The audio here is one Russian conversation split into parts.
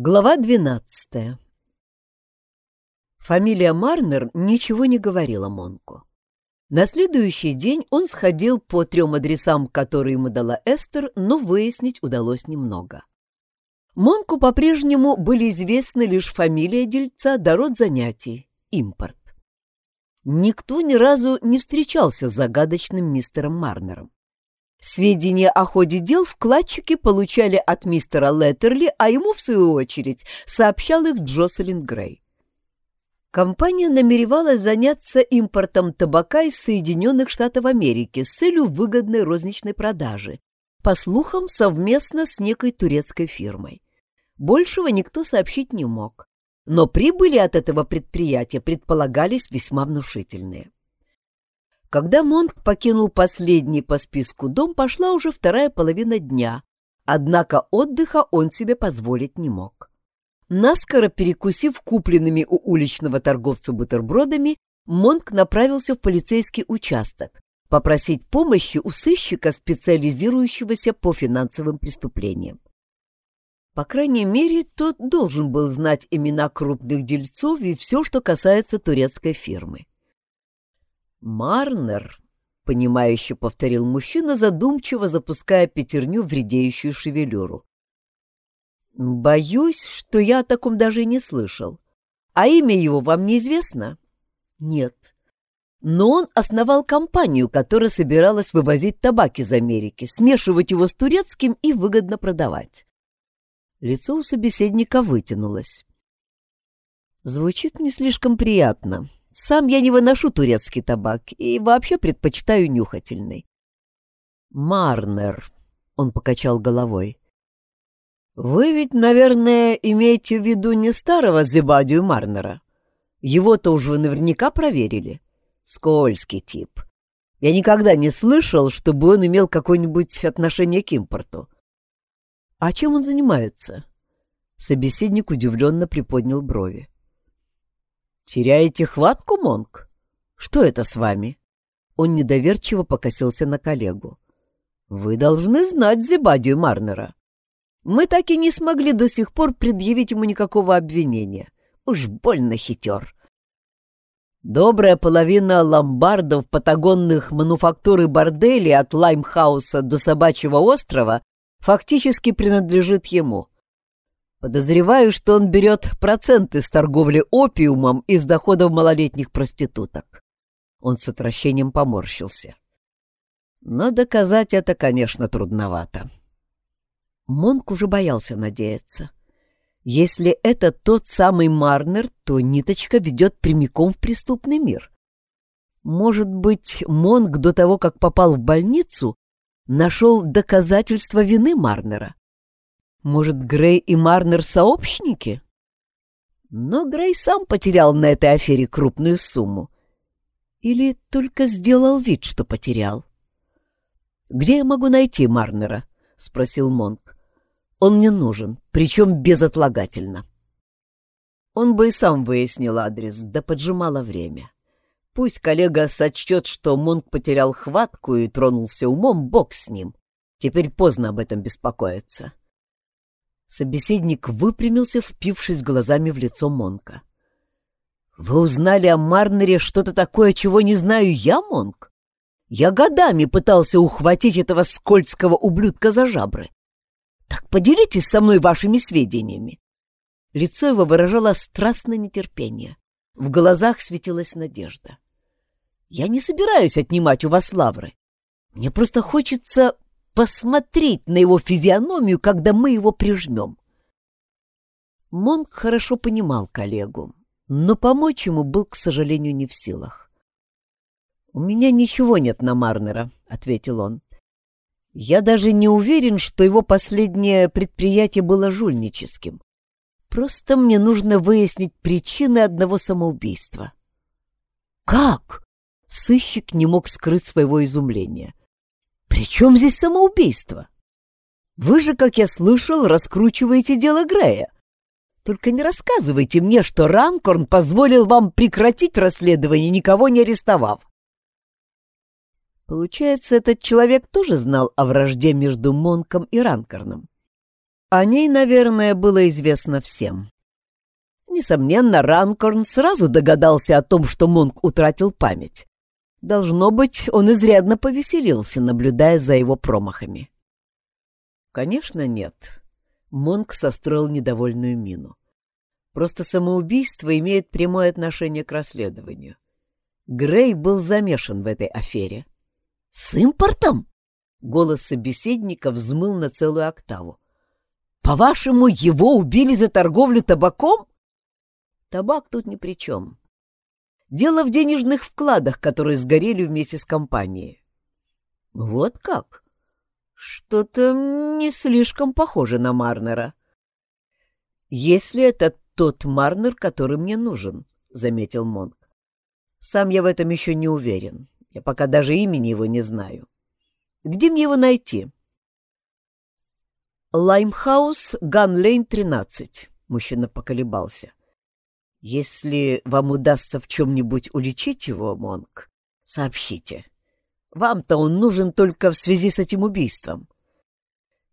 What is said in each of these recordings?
Глава двенадцатая Фамилия Марнер ничего не говорила Монку. На следующий день он сходил по трем адресам, которые ему дала Эстер, но выяснить удалось немного. Монку по-прежнему были известны лишь фамилия дельца да род занятий — импорт. Никто ни разу не встречался с загадочным мистером Марнером. Сведения о ходе дел вкладчики получали от мистера Леттерли, а ему, в свою очередь, сообщал их Джоселин Грей. Компания намеревалась заняться импортом табака из Соединенных Штатов Америки с целью выгодной розничной продажи, по слухам, совместно с некой турецкой фирмой. Большего никто сообщить не мог, но прибыли от этого предприятия предполагались весьма внушительные. Когда Монк покинул последний по списку дом, пошла уже вторая половина дня, однако отдыха он себе позволить не мог. Наскоро перекусив купленными у уличного торговца бутербродами, Монк направился в полицейский участок попросить помощи у сыщика, специализирующегося по финансовым преступлениям. По крайней мере, тот должен был знать имена крупных дельцов и все, что касается турецкой фирмы. «Марнер», — понимающе повторил мужчина, задумчиво запуская пятерню в редеющую шевелюру. «Боюсь, что я о таком даже и не слышал. А имя его вам неизвестно?» «Нет. Но он основал компанию, которая собиралась вывозить табак из Америки, смешивать его с турецким и выгодно продавать». Лицо у собеседника вытянулось. «Звучит не слишком приятно», сам я не выношу турецкий табак и вообще предпочитаю нюхательный. Марнер, он покачал головой. Вы ведь, наверное, имеете в виду не старого Зебадию Марнера. Его-то уж вы наверняка проверили. Скользкий тип. Я никогда не слышал, чтобы он имел какое-нибудь отношение к импорту. А чем он занимается? Собеседник удивленно приподнял брови. «Теряете хватку, Монк? Что это с вами?» Он недоверчиво покосился на коллегу. «Вы должны знать Зебадию Марнера. Мы так и не смогли до сих пор предъявить ему никакого обвинения. Уж больно хитер. Добрая половина ломбардов, потогонных мануфактур и борделей от Лаймхауса до Собачьего острова фактически принадлежит ему. Подозреваю, что он берет проценты с торговли опиумом из доходов малолетних проституток. Он с отвращением поморщился. Но доказать это, конечно, трудновато. Монк уже боялся надеяться. Если это тот самый Марнер, то ниточка ведет прямиком в преступный мир. Может быть, Монк до того, как попал в больницу, нашел доказательства вины Марнера? Может, Грей и Марнер сообщники? Но Грей сам потерял на этой афере крупную сумму. Или только сделал вид, что потерял. «Где я могу найти Марнера?» — спросил Монк. «Он мне нужен, причем безотлагательно». Он бы и сам выяснил адрес, да поджимало время. Пусть коллега сочтет, что Монк потерял хватку и тронулся умом, бог с ним. Теперь поздно об этом беспокоиться. Собеседник выпрямился, впившись глазами в лицо Монка. «Вы узнали о Марнере что-то такое, чего не знаю я, Монк? Я годами пытался ухватить этого скользкого ублюдка за жабры. Так поделитесь со мной вашими сведениями». Лицо его выражало страстное нетерпение. В глазах светилась надежда. «Я не собираюсь отнимать у вас лавры. Мне просто хочется посмотреть на его физиономию, когда мы его прижмем. Монк хорошо понимал коллегу, но помочь ему был, к сожалению, не в силах. «У меня ничего нет на Марнера», — ответил он. «Я даже не уверен, что его последнее предприятие было жульническим. Просто мне нужно выяснить причины одного самоубийства». «Как?» — сыщик не мог скрыть своего изумления. «При чем здесь самоубийство? Вы же, как я слышал, раскручиваете дело Грея. Только не рассказывайте мне, что Ранкорн позволил вам прекратить расследование, никого не арестовав». Получается, этот человек тоже знал о вражде между Монком и Ранкорном. О ней, наверное, было известно всем. Несомненно, Ранкорн сразу догадался о том, что Монк утратил память. Должно быть, он изрядно повеселился, наблюдая за его промахами. Конечно, нет. Монк состроил недовольную мину. Просто самоубийство имеет прямое отношение к расследованию. Грей был замешан в этой афере. «С импортом?» Голос собеседника взмыл на целую октаву. «По-вашему, его убили за торговлю табаком?» Табак тут ни при чем. Дело в денежных вкладах, которые сгорели вместе с компанией. Вот как? Что-то не слишком похоже на Марнера. Если это тот Марнер, который мне нужен, — заметил Монк. Сам я в этом еще не уверен. Я пока даже имени его не знаю. Где мне его найти? Лаймхаус, Ганлейн, 13. Мужчина поколебался. Если вам удастся в чем-нибудь уличить его, Монк, сообщите. Вам-то он нужен только в связи с этим убийством.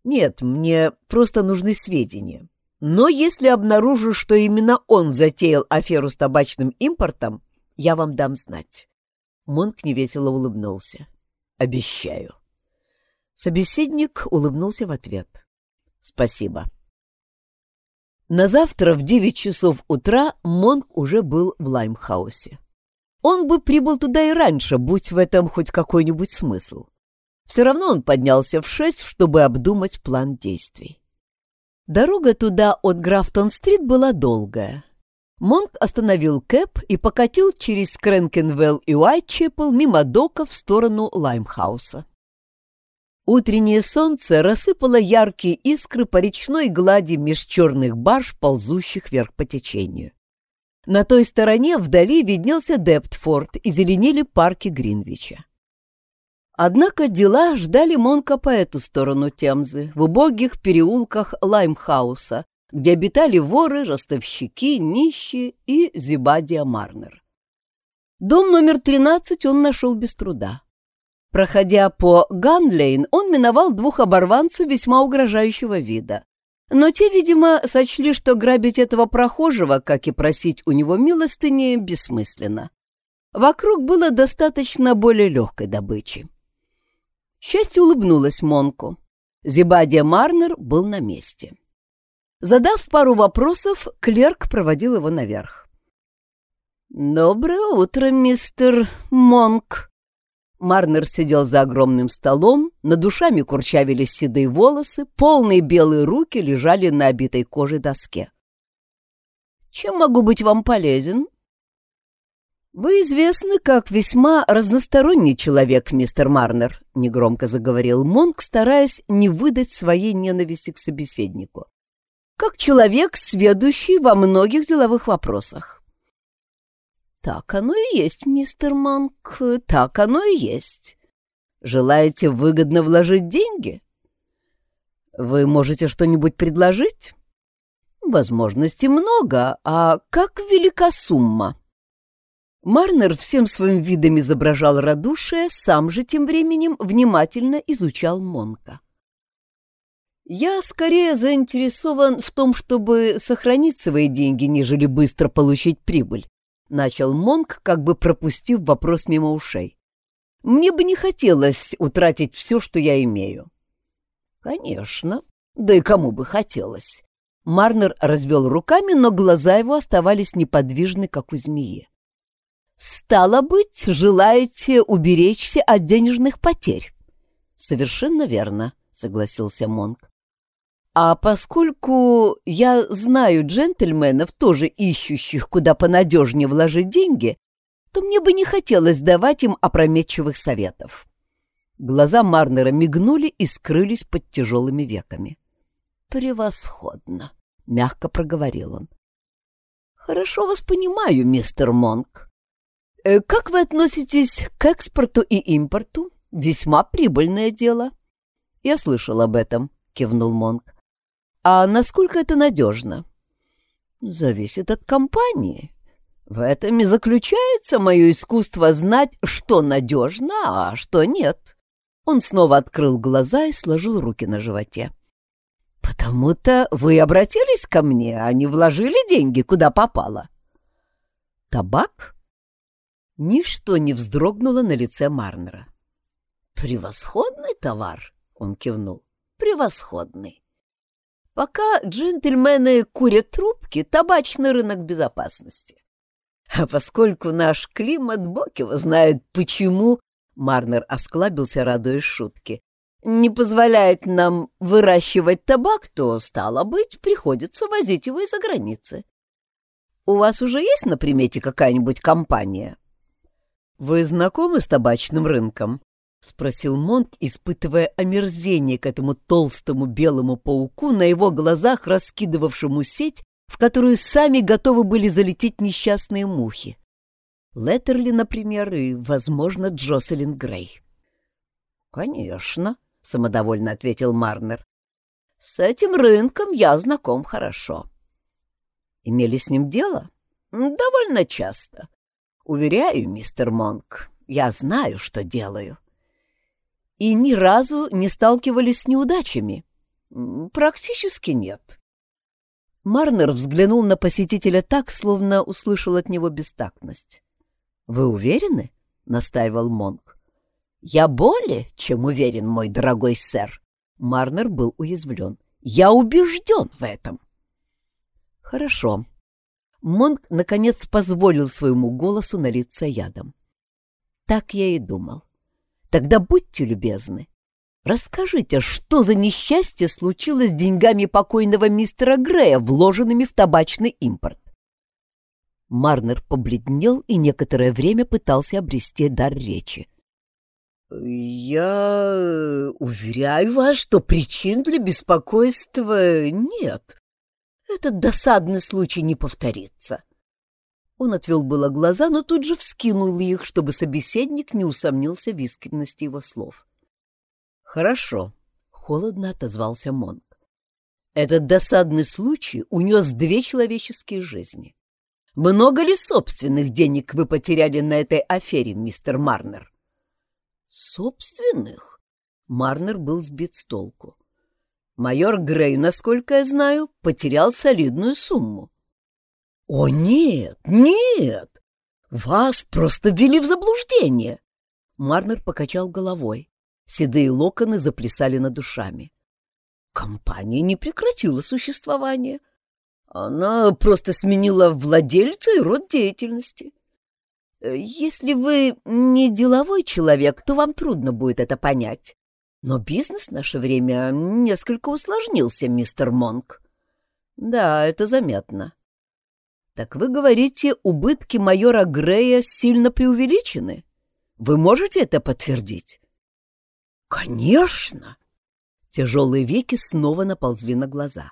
Нет, мне просто нужны сведения. Но если обнаружу, что именно он затеял аферу с табачным импортом, я вам дам знать. Монк невесело улыбнулся. Обещаю. Собеседник улыбнулся в ответ. Спасибо. На завтра в девять часов утра Монк уже был в Лаймхаусе. Он бы прибыл туда и раньше, будь в этом хоть какой-нибудь смысл. Все равно он поднялся в шесть, чтобы обдумать план действий. Дорога туда от Графтон-стрит была долгая. Монк остановил кэб и покатил через Клеркенвелл и Уайтчепл мимо дока в сторону Лаймхауса. Утреннее солнце рассыпало яркие искры по речной глади меж черных барж, ползущих вверх по течению. На той стороне вдали виднелся Дептфорд и зеленели парки Гринвича. Однако дела ждали Монка по эту сторону Темзы, в убогих переулках Лаймхауса, где обитали воры, ростовщики, нищие и Зибадия Марнер. Дом номер 13 он нашел без труда. Проходя по Ганлейн, он миновал двух оборванцев весьма угрожающего вида. Но те, видимо, сочли, что грабить этого прохожего, как и просить у него милостыни, бессмысленно. Вокруг было достаточно более легкой добычи. Счастье улыбнулось Монку. Зибадия Марнер был на месте. Задав пару вопросов, клерк проводил его наверх. «Доброе утро, мистер Монк», Марнер сидел за огромным столом, над душами курчавились седые волосы, полные белые руки лежали на обитой коже доске. «Чем могу быть вам полезен?» «Вы известны как весьма разносторонний человек, мистер Марнер», — негромко заговорил Монк, стараясь не выдать своей ненависти к собеседнику. «Как человек, сведущий во многих деловых вопросах. «Так оно и есть, мистер Манк, так оно и есть. Желаете выгодно вложить деньги? Вы можете что-нибудь предложить? Возможностей много, а как велика сумма?» Марнер всем своим видом изображал радушие, сам же тем временем внимательно изучал Монка. «Я скорее заинтересован в том, чтобы сохранить свои деньги, нежели быстро получить прибыль», — начал Монк, как бы пропустив вопрос мимо ушей. «Мне бы не хотелось утратить все, что я имею». «Конечно. Да и кому бы хотелось». Марнер развел руками, но глаза его оставались неподвижны, как у змеи. «Стало быть, желаете уберечься от денежных потерь?» «Совершенно верно», — согласился Монк. А поскольку я знаю джентльменов, тоже ищущих, куда понадежнее вложить деньги, то мне бы не хотелось давать им опрометчивых советов. Глаза Марнера мигнули и скрылись под тяжелыми веками. «Превосходно!» — мягко проговорил он. «Хорошо вас понимаю, мистер Монк. Э, как вы относитесь к экспорту и импорту? Весьма прибыльное дело». «Я слышал об этом», — кивнул Монк. А насколько это надежно? Зависит от компании. В этом и заключается мое искусство знать, что надежно, а что нет. Он снова открыл глаза и сложил руки на животе. Потому-то вы обратились ко мне, а не вложили деньги, куда попало. Табак? Ничто не вздрогнуло на лице Марнера. Превосходный товар, он кивнул. Превосходный. Пока джентльмены курят трубки, табачный рынок безопасности. А поскольку наш климат, бог его знает почему, Марнер осклабился, радуясь шутки, не позволяет нам выращивать табак, то, стало быть, приходится возить его из-за границы. У вас уже есть на примете какая-нибудь компания? — Вы знакомы с табачным рынком? — спросил Монк, испытывая омерзение к этому толстому белому пауку, на его глазах раскидывавшему сеть, в которую сами готовы были залететь несчастные мухи. Леттерли, например, и, возможно, Джоселин Грей. «Конечно», — самодовольно ответил Марнер. «С этим рынком я знаком хорошо». «Имели с ним дело?» «Довольно часто. Уверяю, мистер Монк, я знаю, что делаю». «И ни разу не сталкивались с неудачами?» «Практически нет». Марнер взглянул на посетителя так, словно услышал от него бестактность. «Вы уверены?» — настаивал Монк. «Я более чем уверен, мой дорогой сэр». Марнер был уязвлен. «Я убежден в этом». «Хорошо». Монк, наконец, позволил своему голосу налиться ядом. «Так я и думал. Тогда будьте любезны. Расскажите, что за несчастье случилось с деньгами покойного мистера Грея, вложенными в табачный импорт?» Марнер побледнел и некоторое время пытался обрести дар речи. «Я уверяю вас, что причин для беспокойства нет. Этот досадный случай не повторится». Он отвел было глаза, но тут же вскинул их, чтобы собеседник не усомнился в искренности его слов. «Хорошо», — холодно отозвался Монк. «Этот досадный случай унес две человеческие жизни. Много ли собственных денег вы потеряли на этой афере, мистер Марнер?» Собственных? Марнер был сбит с толку. Майор Грей, насколько я знаю, потерял солидную сумму. О, нет, нет! Вас просто ввели в заблуждение! Марнер покачал головой. Седые локоны заплясали над душами. Компания не прекратила существование. Она просто сменила владельца и род деятельности. Если вы не деловой человек, то вам трудно будет это понять. Но бизнес в наше время несколько усложнился, мистер Монк. Да, это заметно. Так вы говорите, убытки майора Грея сильно преувеличены? Вы можете это подтвердить? Конечно. Тяжелые веки снова наползли на глаза.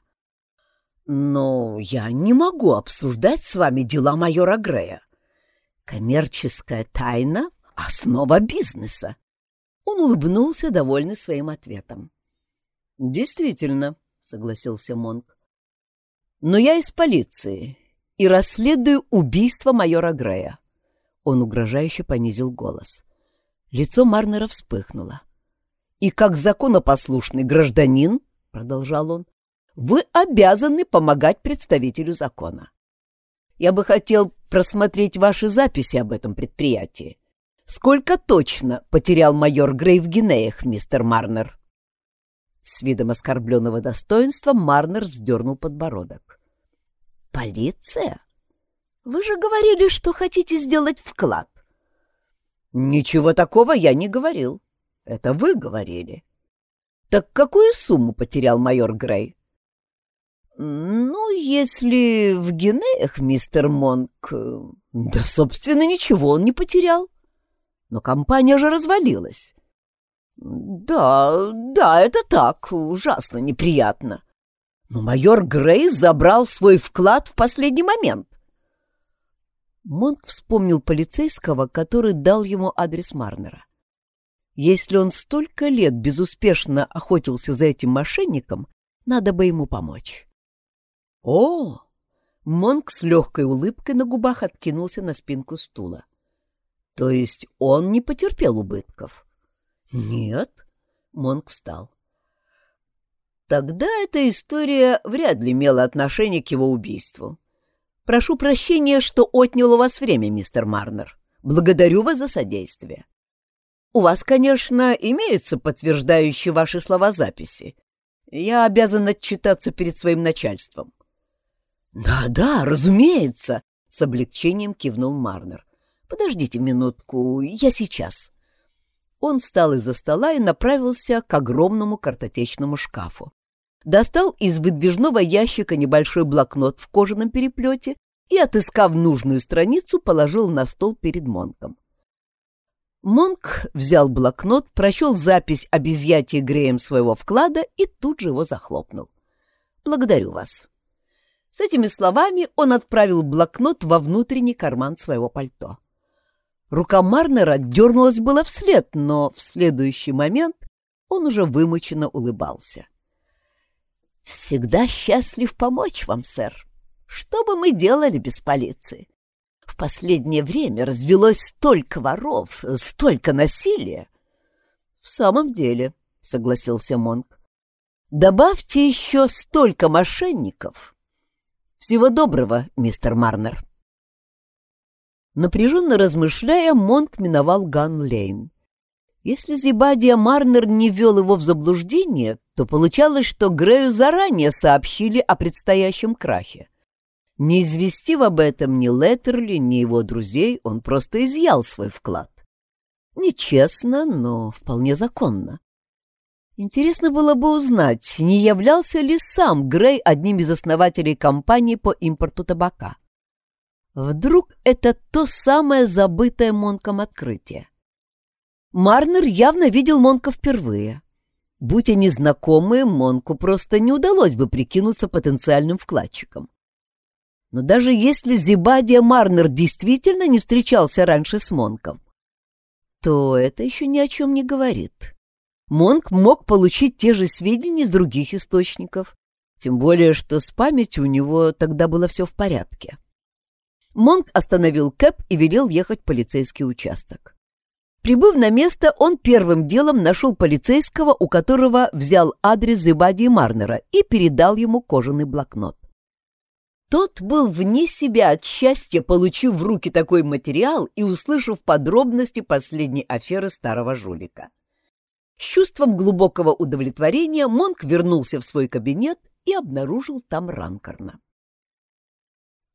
Но я не могу обсуждать с вами дела майора Грея. Коммерческая тайна — основа бизнеса. Он улыбнулся, довольный своим ответом. «Действительно», — согласился Монк. «Но я из полиции и расследую убийство майора Грея». Он угрожающе понизил голос. Лицо Марнера вспыхнуло. «И как законопослушный гражданин, — продолжал он, — вы обязаны помогать представителю закона. Я бы хотел просмотреть ваши записи об этом предприятии. Сколько точно потерял майор Грей в Гинеях, мистер Марнер?» С видом оскорбленного достоинства Марнер вздернул подбородок. «Полиция? Вы же говорили, что хотите сделать вклад». «Ничего такого я не говорил. Это вы говорили». «Так какую сумму потерял майор Грей?» «Ну, если в Гинеях, мистер Монк, да, собственно, ничего он не потерял. Но компания же развалилась». «Да, да, это так, ужасно неприятно. Но майор Грейс забрал свой вклад в последний момент». Монк вспомнил полицейского, который дал ему адрес Марнера. Если он столько лет безуспешно охотился за этим мошенником, надо бы ему помочь. «О!» Монк с легкой улыбкой на губах откинулся на спинку стула. «То есть он не потерпел убытков?» «Нет». Монк встал. Тогда эта история вряд ли имела отношение к его убийству. Прошу прощения, что отнял у вас время, мистер Марнер. Благодарю вас за содействие. У вас, конечно, имеются подтверждающие ваши слова записи. Я обязан отчитаться перед своим начальством. Да-да, разумеется, с облегчением кивнул Марнер. Подождите минутку, я сейчас. Он встал из-за стола и направился к огромному картотечному шкафу достал из выдвижного ящика небольшой блокнот в кожаном переплете и, отыскав нужную страницу, положил на стол перед Монком. Монк взял блокнот, прочел запись об изъятии Греем своего вклада и тут же его захлопнул. «Благодарю вас». С этими словами он отправил блокнот во внутренний карман своего пальто. Рука Марнера дернулась было вслед, но в следующий момент он уже вымученно улыбался. «Всегда счастлив помочь вам, сэр. Что бы мы делали без полиции? В последнее время развелось столько воров, столько насилия». «В самом деле», — согласился Монк, — «добавьте еще столько мошенников». «Всего доброго, мистер Марнер». Напряженно размышляя, Монк миновал Ган-Лейн. Если Зибадия Марнер не ввел его в заблуждение, то получалось, что Грею заранее сообщили о предстоящем крахе. Не известив об этом ни Леттерли, ни его друзей, он просто изъял свой вклад. Нечестно, но вполне законно. Интересно было бы узнать, не являлся ли сам Грей одним из основателей компании по импорту табака. Вдруг это то самое забытое Монком открытие. Марнер явно видел Монка впервые. Будь они знакомы, Монку просто не удалось бы прикинуться потенциальным вкладчиком. Но даже если Зибадия Марнер действительно не встречался раньше с Монком, то это еще ни о чем не говорит. Монк мог получить те же сведения из других источников, тем более, что с памятью у него тогда было все в порядке. Монк остановил Кэп и велел ехать в полицейский участок. Прибыв на место, он первым делом нашел полицейского, у которого взял адрес Зебадии Марнера и передал ему кожаный блокнот. Тот был вне себя от счастья, получив в руки такой материал и услышав подробности последней аферы старого жулика. С чувством глубокого удовлетворения Монк вернулся в свой кабинет и обнаружил там Ранкорна.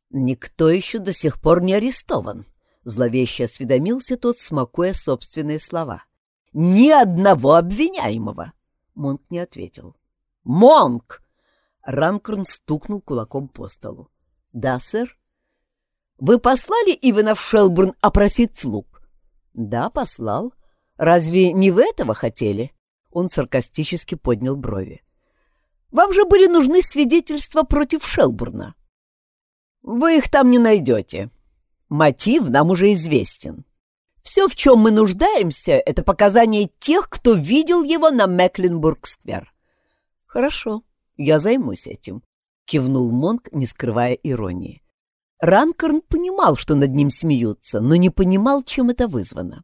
«Никто еще до сих пор не арестован», Зловеще осведомился тот, смакуя собственные слова. «Ни одного обвиняемого!» Монк не ответил. «Монк!» Ранкорн стукнул кулаком по столу. «Да, сэр?» «Вы послали Ивана в Шелбурн опросить слуг?» «Да, послал. Разве не вы этого хотели?» Он саркастически поднял брови. «Вам же были нужны свидетельства против Шелбурна». «Вы их там не найдете», Мотив нам уже известен. Все, в чем мы нуждаемся, это показания тех, кто видел его на Мекленбург-сквер. Хорошо, я займусь этим, кивнул Монк, не скрывая иронии. Ранкорн понимал, что над ним смеются, но не понимал, чем это вызвано.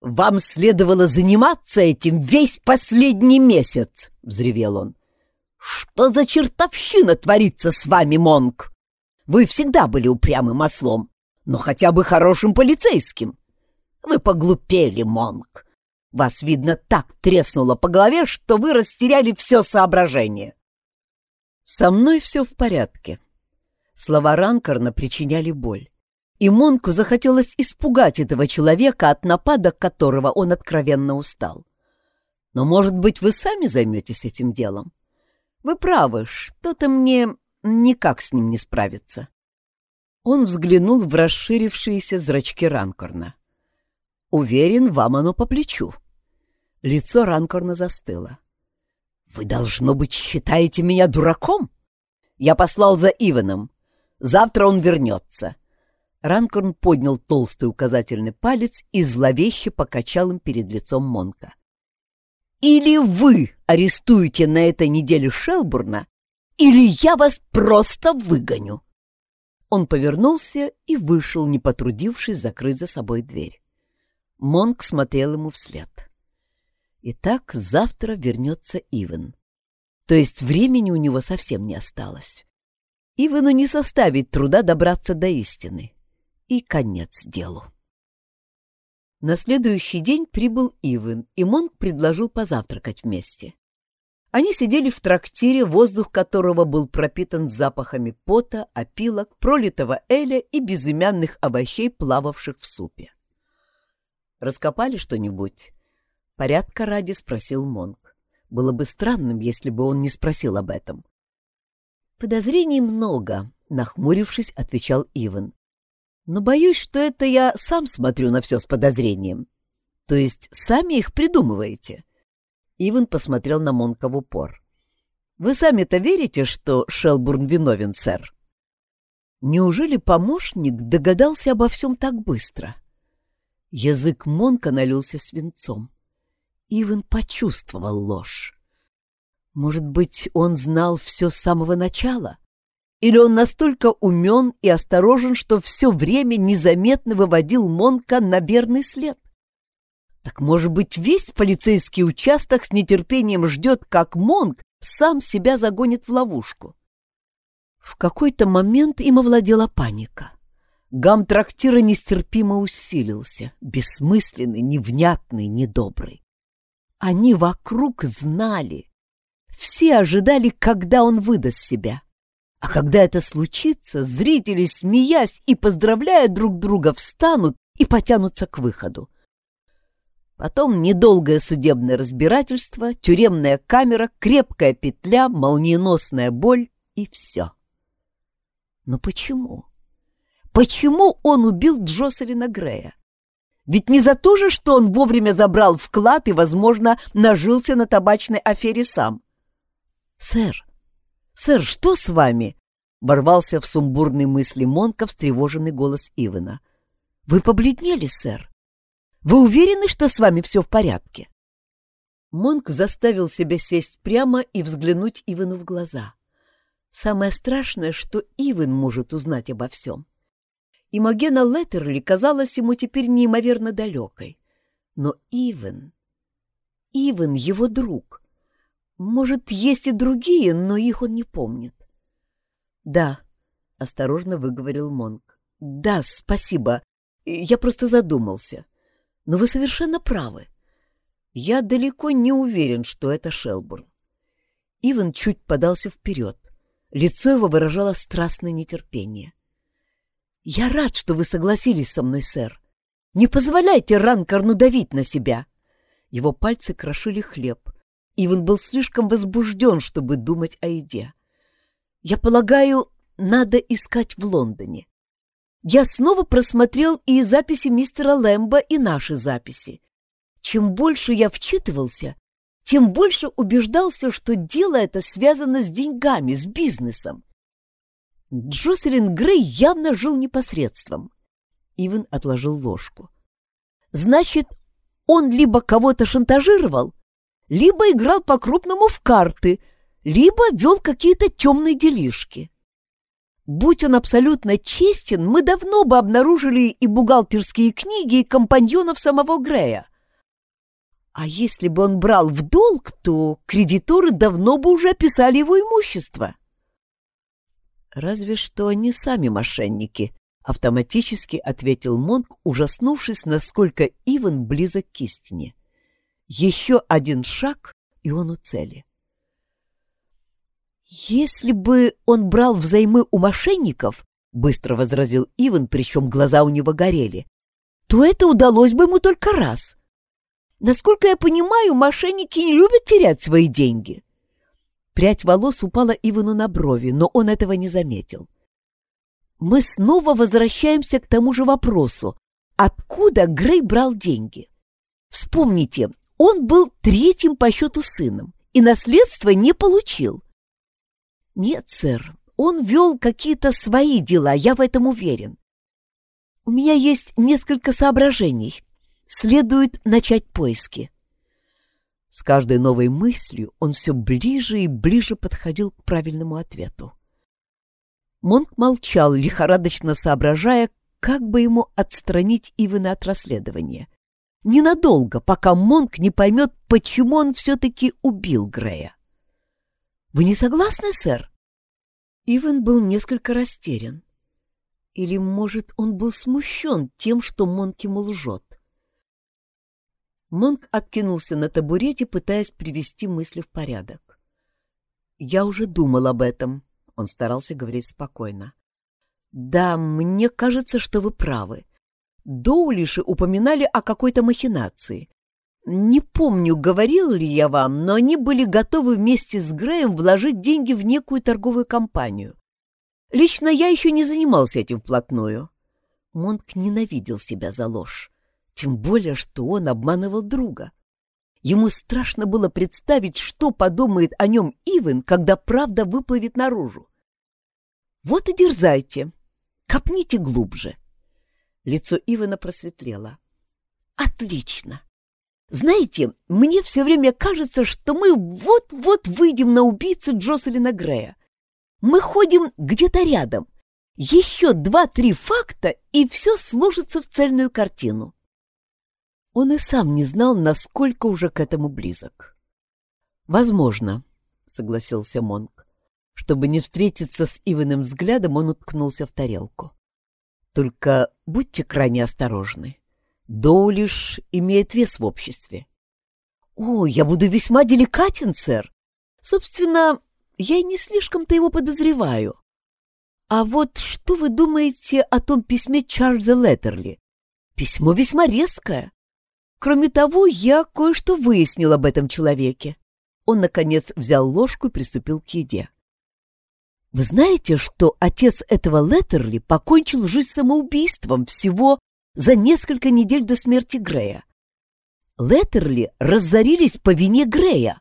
«Вам следовало заниматься этим весь последний месяц!» — взревел он. «Что за чертовщина творится с вами, Монк? Вы всегда были упрямым ослом, но хотя бы хорошим полицейским. Вы поглупели, Монк. Вас, видно, так треснуло по голове, что вы растеряли все соображение. Со мной все в порядке. Слова Ранкорна причиняли боль. И Монку захотелось испугать этого человека, от напада которого он откровенно устал. Но, может быть, вы сами займетесь этим делом? Вы правы, что-то мне никак с ним не справиться. Он взглянул в расширившиеся зрачки Ранкорна. «Уверен, вам оно по плечу». Лицо Ранкорна застыло. «Вы, должно быть, считаете меня дураком? Я послал за Иваном. Завтра он вернется». Ранкорн поднял толстый указательный палец и зловеще покачал им перед лицом Монка. «Или вы арестуете на этой неделе Шелбурна, или я вас просто выгоню!» Он повернулся и вышел, не потрудившись закрыть за собой дверь. Монк смотрел ему вслед. Итак, завтра вернется Ивен. То есть времени у него совсем не осталось. Ивану не составит труда добраться до истины. И конец делу. На следующий день прибыл Иван, и Монк предложил позавтракать вместе. Они сидели в трактире, воздух которого был пропитан запахами пота, опилок, пролитого эля и безымянных овощей, плававших в супе. «Раскопали что-нибудь?» — порядка ради спросил Монк. Было бы странным, если бы он не спросил об этом. «Подозрений много», — нахмурившись, отвечал Иван. «Но боюсь, что это я сам смотрю на все с подозрением. То есть сами их придумываете?» Иван посмотрел на Монка в упор. «Вы сами-то верите, что Шелбурн виновен, сэр?» Неужели помощник догадался обо всем так быстро? Язык Монка налился свинцом. Иван почувствовал ложь. Может быть, он знал все с самого начала? Или он настолько умен и осторожен, что все время незаметно выводил Монка на верный след? Так, может быть, весь полицейский участок с нетерпением ждет, как Монк сам себя загонит в ловушку. В какой-то момент им овладела паника. Гам трактира нестерпимо усилился, бессмысленный, невнятный, недобрый. Они вокруг знали. Все ожидали, когда он выдаст себя. А когда это случится, зрители, смеясь и поздравляя друг друга, встанут и потянутся к выходу. Потом недолгое судебное разбирательство, тюремная камера, крепкая петля, молниеносная боль и все. Но почему? Почему он убил Джоселина Грея? Ведь не за то же, что он вовремя забрал вклад и, возможно, нажился на табачной афере сам. «Сэр, сэр, что с вами?» — ворвался в сумбурные мысли Монка встревоженный голос Ивана. «Вы побледнели, сэр. Вы уверены, что с вами все в порядке?» Монк заставил себя сесть прямо и взглянуть Ивану в глаза. Самое страшное, что Иван может узнать обо всем. И Магена Леттерли казалась ему теперь неимоверно далекой. Но Иван... Иван — его друг. Может, есть и другие, но их он не помнит. «Да», — осторожно выговорил Монк. «Да, спасибо. Я просто задумался. Но вы совершенно правы. Я далеко не уверен, что это Шелбурн. Иван чуть подался вперед. Лицо его выражало страстное нетерпение. «Я рад, что вы согласились со мной, сэр. Не позволяйте Ранкарну давить на себя!» Его пальцы крошили хлеб. Иван был слишком возбужден, чтобы думать о еде. «Я полагаю, надо искать в Лондоне. Я снова просмотрел и записи мистера Лэмбо, и наши записи. Чем больше я вчитывался, тем больше убеждался, что дело это связано с деньгами, с бизнесом. Джоселин Грей явно жил непосредством. Иван отложил ложку. Значит, он либо кого-то шантажировал, либо играл по-крупному в карты, либо вел какие-то темные делишки. Будь он абсолютно честен, мы давно бы обнаружили и бухгалтерские книги, и компаньонов самого Грея. А если бы он брал в долг, то кредиторы давно бы уже описали его имущество. Разве что они сами мошенники, автоматически ответил Монк, ужаснувшись, насколько Иван близок к истине. Еще один шаг, и он у цели. «Если бы он брал взаймы у мошенников, — быстро возразил Иван, причем глаза у него горели, — то это удалось бы ему только раз. Насколько я понимаю, мошенники не любят терять свои деньги». Прядь волос упала Ивану на брови, но он этого не заметил. Мы снова возвращаемся к тому же вопросу. Откуда Грей брал деньги? Вспомните, он был третьим по счету сыном и наследство не получил. «Нет, сэр, он вел какие-то свои дела, я в этом уверен. У меня есть несколько соображений. Следует начать поиски». С каждой новой мыслью он все ближе и ближе подходил к правильному ответу. Монк молчал, лихорадочно соображая, как бы ему отстранить Ивана от расследования. Ненадолго, пока Монк не поймет, почему он все-таки убил Грея. Вы не согласны, сэр?» Иван был несколько растерян. Или, может, он был смущен тем, что Монк ему лжет. Монк откинулся на табурете, пытаясь привести мысли в порядок. «Я уже думал об этом», — он старался говорить спокойно. «Да, мне кажется, что вы правы. Доулиши упоминали о какой-то махинации. Не помню, говорил ли я вам, но они были готовы вместе с Греем вложить деньги в некую торговую компанию. Лично я еще не занимался этим вплотную. Монк ненавидел себя за ложь. Тем более, что он обманывал друга. Ему страшно было представить, что подумает о нем Ивен, когда правда выплывет наружу. Вот и дерзайте. Копните глубже. Лицо Ивана просветлело. Отлично. Знаете, мне все время кажется, что мы вот-вот выйдем на убийцу Джоселина Грея. Мы ходим где-то рядом. Еще два-три факта, и все сложится в цельную картину. Он и сам не знал, насколько уже к этому близок. «Возможно», — согласился Монк. Чтобы не встретиться с Иваным взглядом, он уткнулся в тарелку. «Только будьте крайне осторожны. Доулиш имеет вес в обществе». «О, я буду весьма деликатен, сэр. Собственно, я и не слишком-то его подозреваю. А вот что вы думаете о том письме Чарльза Леттерли? Письмо весьма резкое. Кроме того, я кое-что выяснил об этом человеке. Он, наконец, взял ложку и приступил к еде. Вы знаете, что отец этого Леттерли покончил жизнь самоубийством всего за несколько недель до смерти Грея? Леттерли разорились по вине Грея,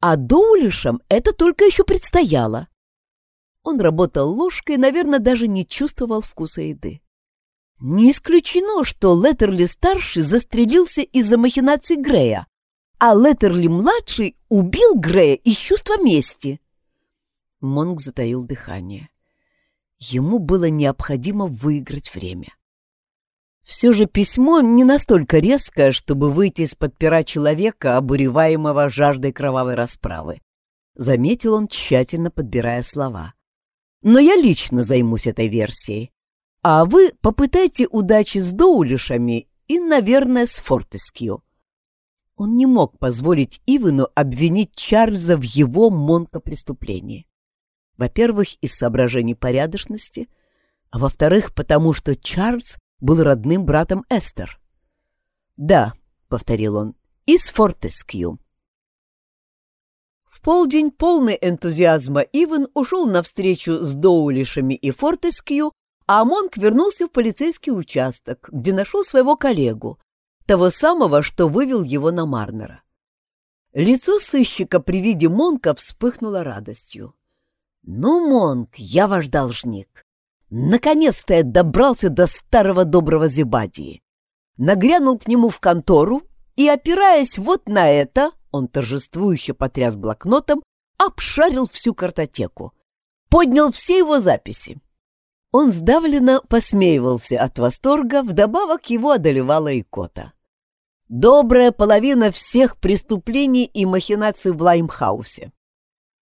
а Доулишам это только еще предстояло. Он работал ложкой и, наверное, даже не чувствовал вкуса еды. Не исключено, что Леттерли-старший застрелился из-за махинаций Грея, а Леттерли-младший убил Грея из чувства мести. Монг затаил дыхание. Ему было необходимо выиграть время. Все же письмо не настолько резкое, чтобы выйти из-под пера человека, обуреваемого жаждой кровавой расправы. Заметил он, тщательно подбирая слова. Но я лично займусь этой версией, а вы попытайте удачи с Доулишами и, наверное, с Фортескью. Он не мог позволить Ивану обвинить Чарльза в его монко-преступлении. Во-первых, из соображений порядочности, а во-вторых, потому что Чарльз был родным братом Эстер. «Да», — повторил он, — «из Фортескью». В полдень, полный энтузиазма, Иван ушел навстречу с Доулишами и Фортескью а Монк вернулся в полицейский участок, где нашел своего коллегу, того самого, что вывел его на Марнера. Лицо сыщика при виде Монка вспыхнуло радостью. «Ну, Монк, я ваш должник. Наконец-то я добрался до старого доброго Зебадии. Нагрянул к нему в контору и, опираясь вот на это, он торжествующе потряс блокнотом, обшарил всю картотеку. Поднял все его записи. Он сдавленно посмеивался от восторга, вдобавок его одолевала икота. Добрая половина всех преступлений и махинаций в Лаймхаусе.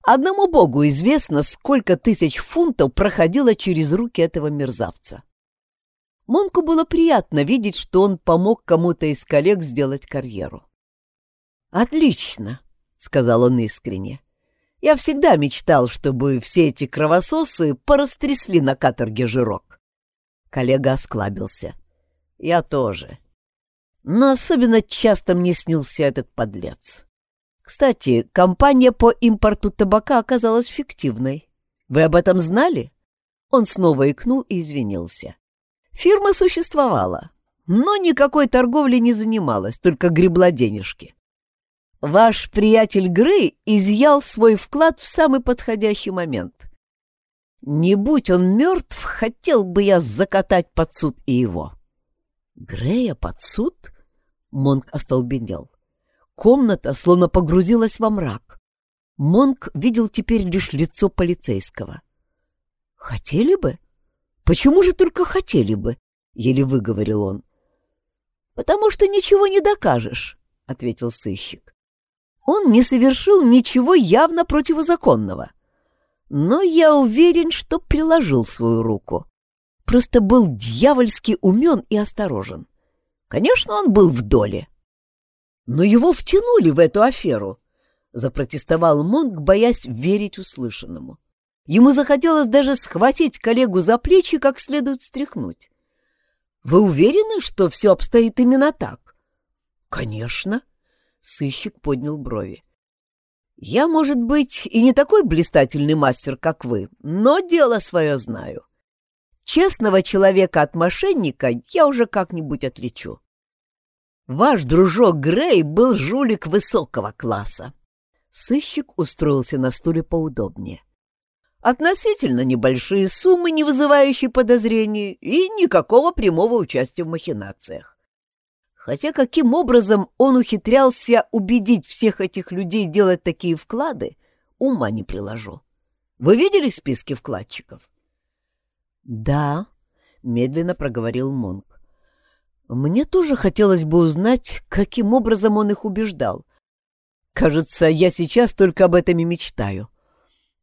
Одному богу известно, сколько тысяч фунтов проходило через руки этого мерзавца. Монку было приятно видеть, что он помог кому-то из коллег сделать карьеру. «Отлично», — сказал он искренне. Я всегда мечтал, чтобы все эти кровососы порастрясли на каторге жирок. Коллега осклабился. Я тоже. Но особенно часто мне снился этот подлец. Кстати, компания по импорту табака оказалась фиктивной. Вы об этом знали? Он снова икнул и извинился. Фирма существовала, но никакой торговли не занималась, только гребла денежки. Ваш приятель Грей изъял свой вклад в самый подходящий момент. Не будь он мертв, хотел бы я закатать под суд и его. Грея под суд? Монк остолбенел. Комната словно погрузилась во мрак. Монк видел теперь лишь лицо полицейского. «Хотели бы? Почему же только хотели бы?» — еле выговорил он. «Потому что ничего не докажешь», — ответил сыщик. Он не совершил ничего явно противозаконного. Но я уверен, что приложил свою руку. Просто был дьявольски умен и осторожен. Конечно, он был в доле. Но его втянули в эту аферу, — запротестовал Монг, боясь верить услышанному. Ему захотелось даже схватить коллегу за плечи, как следует стряхнуть. «Вы уверены, что все обстоит именно так?» «Конечно», — сыщик поднял брови. «Я, может быть, и не такой блистательный мастер, как вы, но дело свое знаю. Честного человека от мошенника я уже как-нибудь отличу. Ваш дружок Грей был жулик высокого класса». Сыщик устроился на стуле поудобнее. Относительно небольшие суммы, не вызывающие подозрений, и никакого прямого участия в махинациях. Хотя каким образом он ухитрялся убедить всех этих людей делать такие вклады, ума не приложу. Вы видели списки вкладчиков? Да, медленно проговорил Монк. Мне тоже хотелось бы узнать, каким образом он их убеждал. Кажется, я сейчас только об этом и мечтаю.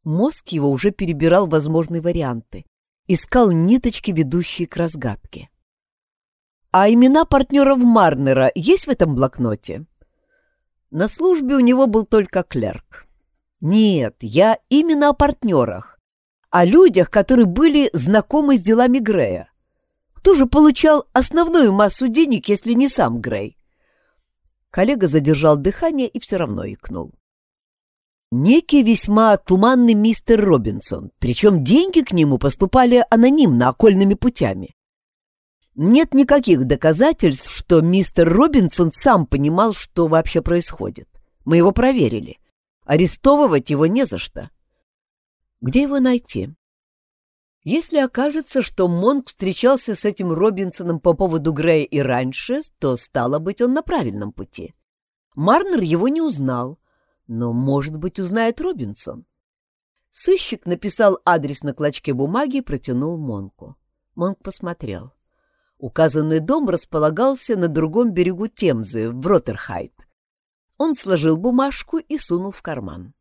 Мозг его уже перебирал возможные варианты, искал ниточки, ведущие к разгадке. А имена партнеров Марнера есть в этом блокноте? На службе у него был только клерк. Нет, я именно о партнерах, о людях, которые были знакомы с делами Грея. Кто же получал основную массу денег, если не сам Грей? Коллега задержал дыхание и все равно икнул. Некий весьма туманный мистер Робинсон, причем деньги к нему поступали анонимно, окольными путями. Нет никаких доказательств, что мистер Робинсон сам понимал, что вообще происходит. Мы его проверили. Арестовывать его не за что. Где его найти? Если окажется, что Монк встречался с этим Робинсоном по поводу Грея и раньше, то, стало быть, он на правильном пути. Марнер его не узнал, но, может быть, узнает Робинсон. Сыщик написал адрес на клочке бумаги и протянул Монку. Монк посмотрел. Указанный дом располагался на другом берегу Темзы, в Роттерхайт. Он сложил бумажку и сунул в карман.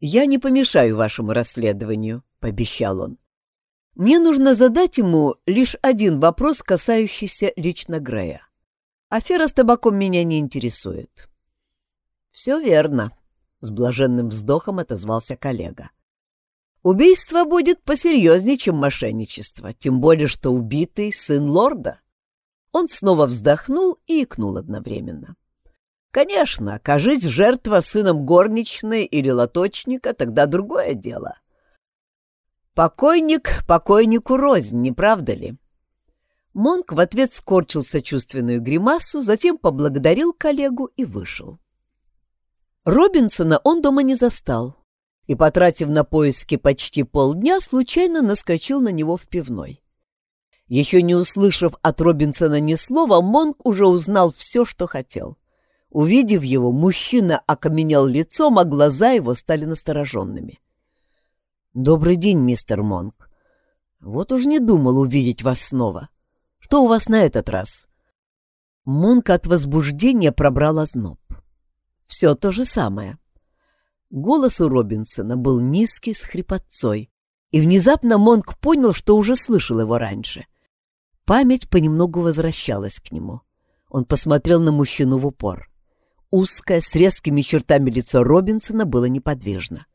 «Я не помешаю вашему расследованию», — пообещал он. Мне нужно задать ему лишь один вопрос, касающийся лично Грея. Афера с табаком меня не интересует. Все верно, с блаженным вздохом отозвался коллега. Убийство будет посерьезнее, чем мошенничество, тем более, что убитый сын лорда. Он снова вздохнул и икнул одновременно. Конечно, окажись жертва сыном горничной или лоточника, тогда другое дело. Покойник покойнику рознь, не правда ли? Монк в ответ скорчил сочувственную гримасу, затем поблагодарил коллегу и вышел. Робинсона он дома не застал и, потратив на поиски почти полдня, случайно наскочил на него в пивной. Еще не услышав от Робинсона ни слова, Монк уже узнал все, что хотел. Увидев его, мужчина окаменел лицом, а глаза его стали настороженными. «Добрый день, мистер Монк. Вот уж не думал увидеть вас снова. Что у вас на этот раз?» Монк от возбуждения пробрал озноб. Все то же самое. Голос у Робинсона был низкий, с хрипотцой, и внезапно Монк понял, что уже слышал его раньше. Память понемногу возвращалась к нему. Он посмотрел на мужчину в упор. Узкое, с резкими чертами лицо Робинсона было неподвижно.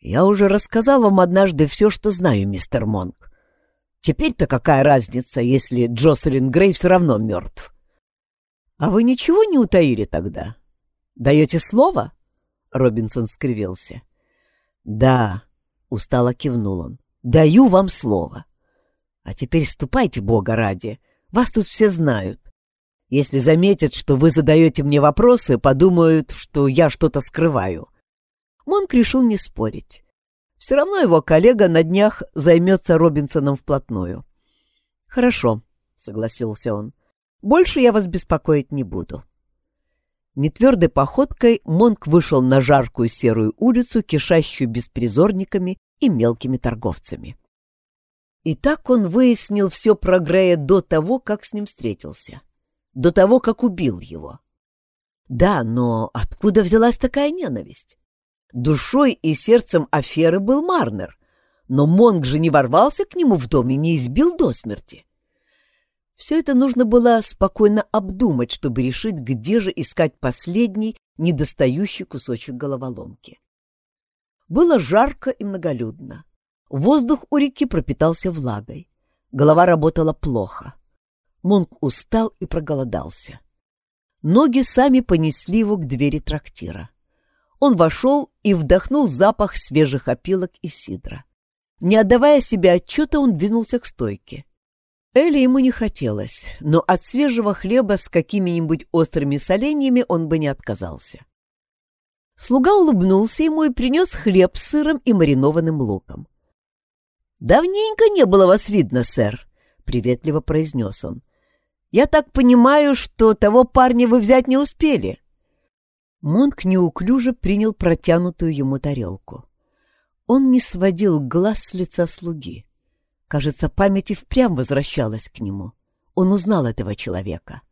Я уже рассказал вам однажды все, что знаю, мистер Монк. Теперь-то какая разница, если Джоселин Грей все равно мертв? А вы ничего не утаили тогда? Даете слово? Робинсон скривился. Да, устало кивнул он. Даю вам слово. А теперь ступайте, Бога ради. Вас тут все знают. Если заметят, что вы задаете мне вопросы, подумают, что я что-то скрываю. Монк решил не спорить. Все равно его коллега на днях займется Робинсоном вплотную. «Хорошо», — согласился он. «Больше я вас беспокоить не буду». Нетвердой походкой Монк вышел на жаркую серую улицу, кишащую беспризорниками и мелкими торговцами. И так он выяснил все про Грея до того, как с ним встретился, до того, как убил его. Да, но откуда взялась такая ненависть? Душой и сердцем аферы был Марнер, но Монг же не ворвался к нему в дом и не избил до смерти. Все это нужно было спокойно обдумать, чтобы решить, где же искать последний, недостающий кусочек головоломки. Было жарко и многолюдно. Воздух у реки пропитался влагой. Голова работала плохо. Монк устал и проголодался. Ноги сами понесли его к двери трактира. Он вошел и вдохнул запах свежих опилок и сидра. Не отдавая себе отчета, он двинулся к стойке. Эли ему не хотелось, но от свежего хлеба с какими-нибудь острыми соленьями он бы не отказался. Слуга улыбнулся ему и принес хлеб с сыром и маринованным луком. «Давненько не было вас видно, сэр», — приветливо произнес он. «Я так понимаю, что того парня вы взять не успели». Монк неуклюже принял протянутую ему тарелку. Он не сводил глаз с лица слуги. Кажется, память и впрямь возвращалась к нему. Он узнал этого человека.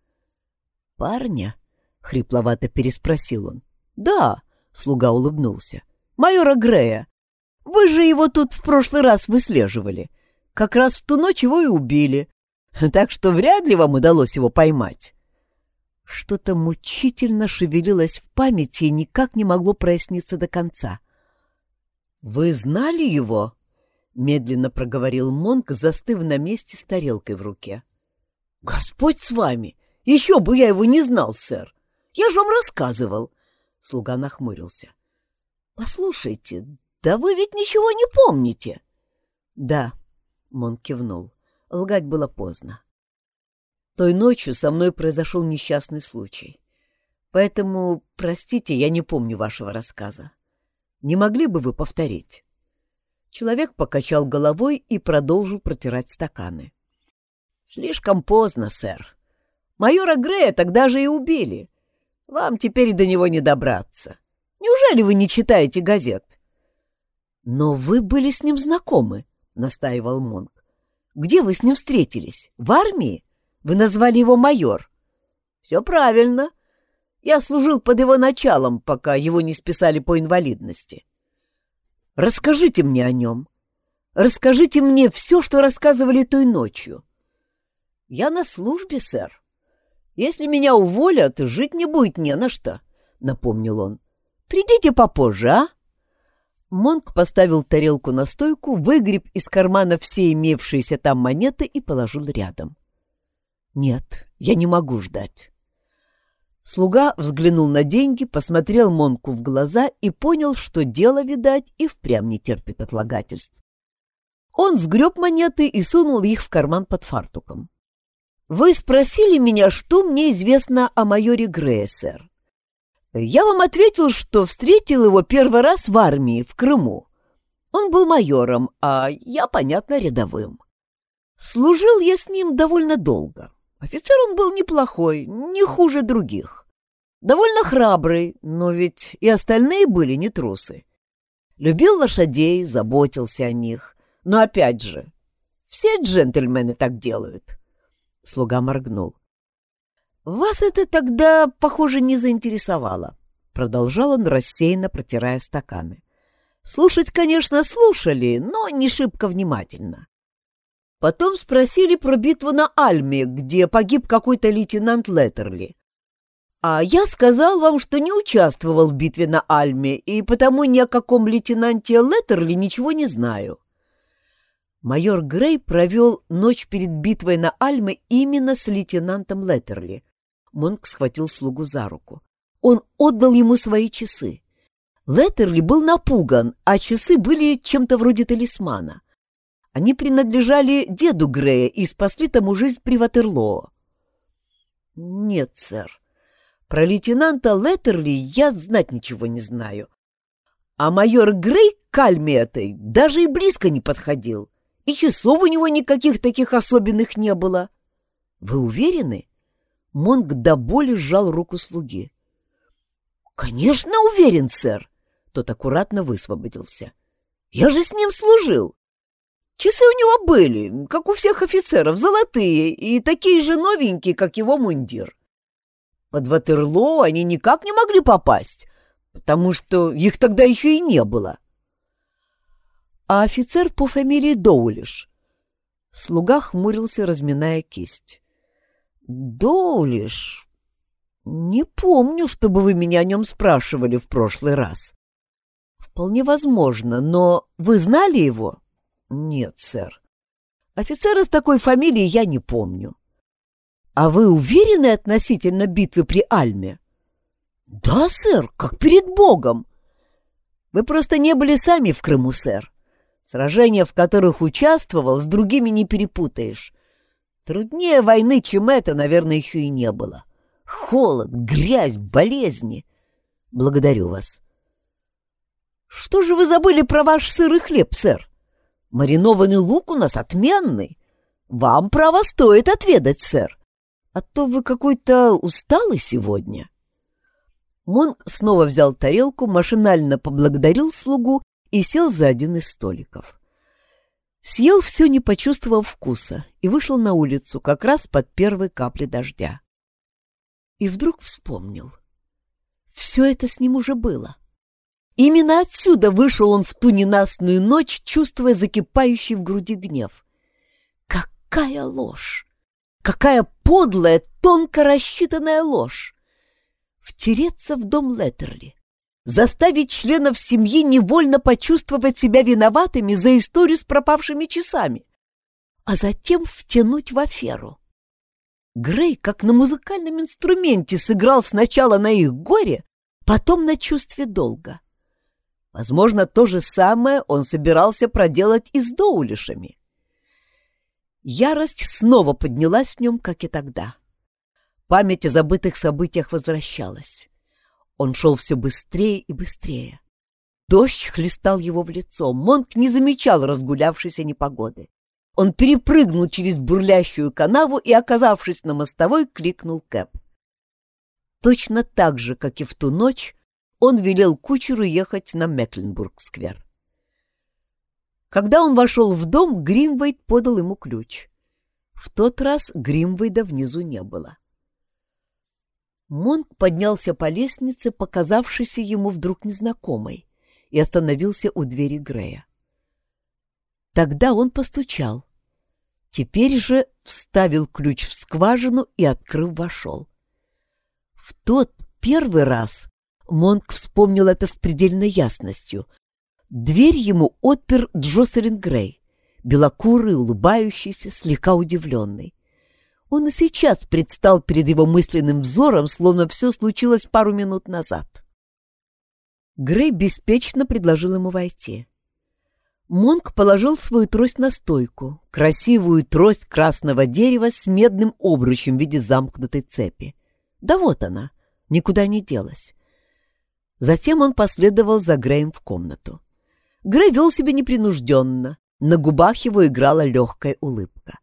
«Парня?» — хрипловато переспросил он. «Да», — слуга улыбнулся. «Майора Грея. Вы же его тут в прошлый раз выслеживали. Как раз в ту ночь его и убили. Так что вряд ли вам удалось его поймать». Что-то мучительно шевелилось в памяти и никак не могло проясниться до конца. «Вы знали его?» — медленно проговорил Монк, застыв на месте с тарелкой в руке. «Господь с вами! Еще бы я его не знал, сэр! Я же вам рассказывал!» Слуга нахмурился. «Послушайте, да вы ведь ничего не помните!» «Да», — Монк кивнул. Лгать было поздно. Той ночью со мной произошел несчастный случай. Поэтому, простите, я не помню вашего рассказа. Не могли бы вы повторить?» Человек покачал головой и продолжил протирать стаканы. «Слишком поздно, сэр. Майора Грея тогда же и убили. Вам теперь до него не добраться. Неужели вы не читаете газет?» «Но вы были с ним знакомы», — настаивал Монк. «Где вы с ним встретились? В армии?» Вы назвали его майор. Все правильно. Я служил под его началом, пока его не списали по инвалидности. Расскажите мне о нем. Расскажите мне все, что рассказывали той ночью. Я на службе, сэр. Если меня уволят, жить не будет не на что, — напомнил он. Придите попозже, а? Монк поставил тарелку на стойку, выгреб из кармана все имевшиеся там монеты и положил рядом. «Нет, я не могу ждать». Слуга взглянул на деньги, посмотрел Монку в глаза и понял, что дело, видать, и впрямь не терпит отлагательств. Он сгреб монеты и сунул их в карман под фартуком. «Вы спросили меня, что мне известно о майоре Грее, сэр. Я вам ответил, что встретил его первый раз в армии, в Крыму. Он был майором, а я, понятно, рядовым. Служил я с ним довольно долго. Офицер он был неплохой, не хуже других. Довольно храбрый, но ведь и остальные были не трусы. Любил лошадей, заботился о них. Но опять же, все джентльмены так делают. Слуга моргнул. «Вас это тогда, похоже, не заинтересовало», — продолжал он рассеянно, протирая стаканы. «Слушать, конечно, слушали, но не шибко внимательно. Потом спросили про битву на Альме, где погиб какой-то лейтенант Леттерли. А я сказал вам, что не участвовал в битве на Альме, и потому ни о каком лейтенанте Леттерли ничего не знаю. Майор Грей провел ночь перед битвой на Альме именно с лейтенантом Леттерли. Монк схватил слугу за руку. Он отдал ему свои часы. Леттерли был напуган, а часы были чем-то вроде талисмана. Они принадлежали деду Грея и спасли тому жизнь при Ватерлоо. Нет, сэр. Про лейтенанта Леттерли я знать ничего не знаю. А майор Грей к кальме этой даже и близко не подходил. И часов у него никаких таких особенных не было. Вы уверены? Монг до боли сжал руку слуги. «Конечно, уверен, сэр!» Тот аккуратно высвободился. «Я же с ним служил!» Часы у него были, как у всех офицеров, золотые и такие же новенькие, как его мундир. Под Ватерлоо они никак не могли попасть, потому что их тогда еще и не было. А офицер по фамилии Доулиш? Слуга хмурился, разминая кисть. Доулиш? Не помню, чтобы вы меня о нем спрашивали в прошлый раз. Вполне возможно, но вы знали его? Нет, сэр. Офицера с такой фамилией я не помню. А вы уверены относительно битвы при Альме? Да, сэр, как перед Богом. Вы просто не были сами в Крыму, сэр. Сражения, в которых участвовал, с другими не перепутаешь. Труднее войны, чем это, наверное, еще и не было. Холод, грязь, болезни. Благодарю вас. Что же вы забыли про ваш сыр и хлеб, сэр? Маринованный лук у нас отменный. Вам, право, стоит отведать, сэр. А то вы какой-то усталый сегодня. Мон снова взял тарелку, машинально поблагодарил слугу и сел за один из столиков. Съел все, не почувствовав вкуса, и вышел на улицу как раз под первой капли дождя. И вдруг вспомнил. Все это с ним уже было. Именно отсюда вышел он в ту ненастную ночь, чувствуя закипающий в груди гнев. Какая ложь! Какая подлая, тонко рассчитанная ложь! Втереться в дом Леттерли, заставить членов семьи невольно почувствовать себя виноватыми за историю с пропавшими часами, а затем втянуть в аферу. Грей, как на музыкальном инструменте, сыграл сначала на их горе, потом на чувстве долга. Возможно, то же самое он собирался проделать и с Доулишами. Ярость снова поднялась в нем, как и тогда. Память о забытых событиях возвращалась. Он шел все быстрее и быстрее. Дождь хлестал его в лицо. Монк не замечал разгулявшейся непогоды. Он перепрыгнул через бурлящую канаву и, оказавшись на мостовой, кликнул Кэп. Точно так же, как и в ту ночь, он велел кучеру ехать на Мекленбург-сквер. Когда он вошел в дом, Гримвейд подал ему ключ. В тот раз Гримвейда внизу не было. Монк поднялся по лестнице, показавшейся ему вдруг незнакомой, и остановился у двери Грея. Тогда он постучал. Теперь же вставил ключ в скважину и, открыв, вошел. В тот первый раз Монк вспомнил это с предельной ясностью. Дверь ему отпер Джоселин Грей, белокурый, улыбающийся, слегка удивленный. Он и сейчас предстал перед его мысленным взором, словно все случилось пару минут назад. Грей беспечно предложил ему войти. Монк положил свою трость на стойку, красивую трость красного дерева с медным обручем в виде замкнутой цепи. Да вот она, никуда не делась. Затем он последовал за Греем в комнату. Грей вел себя непринужденно, на губах его играла легкая улыбка.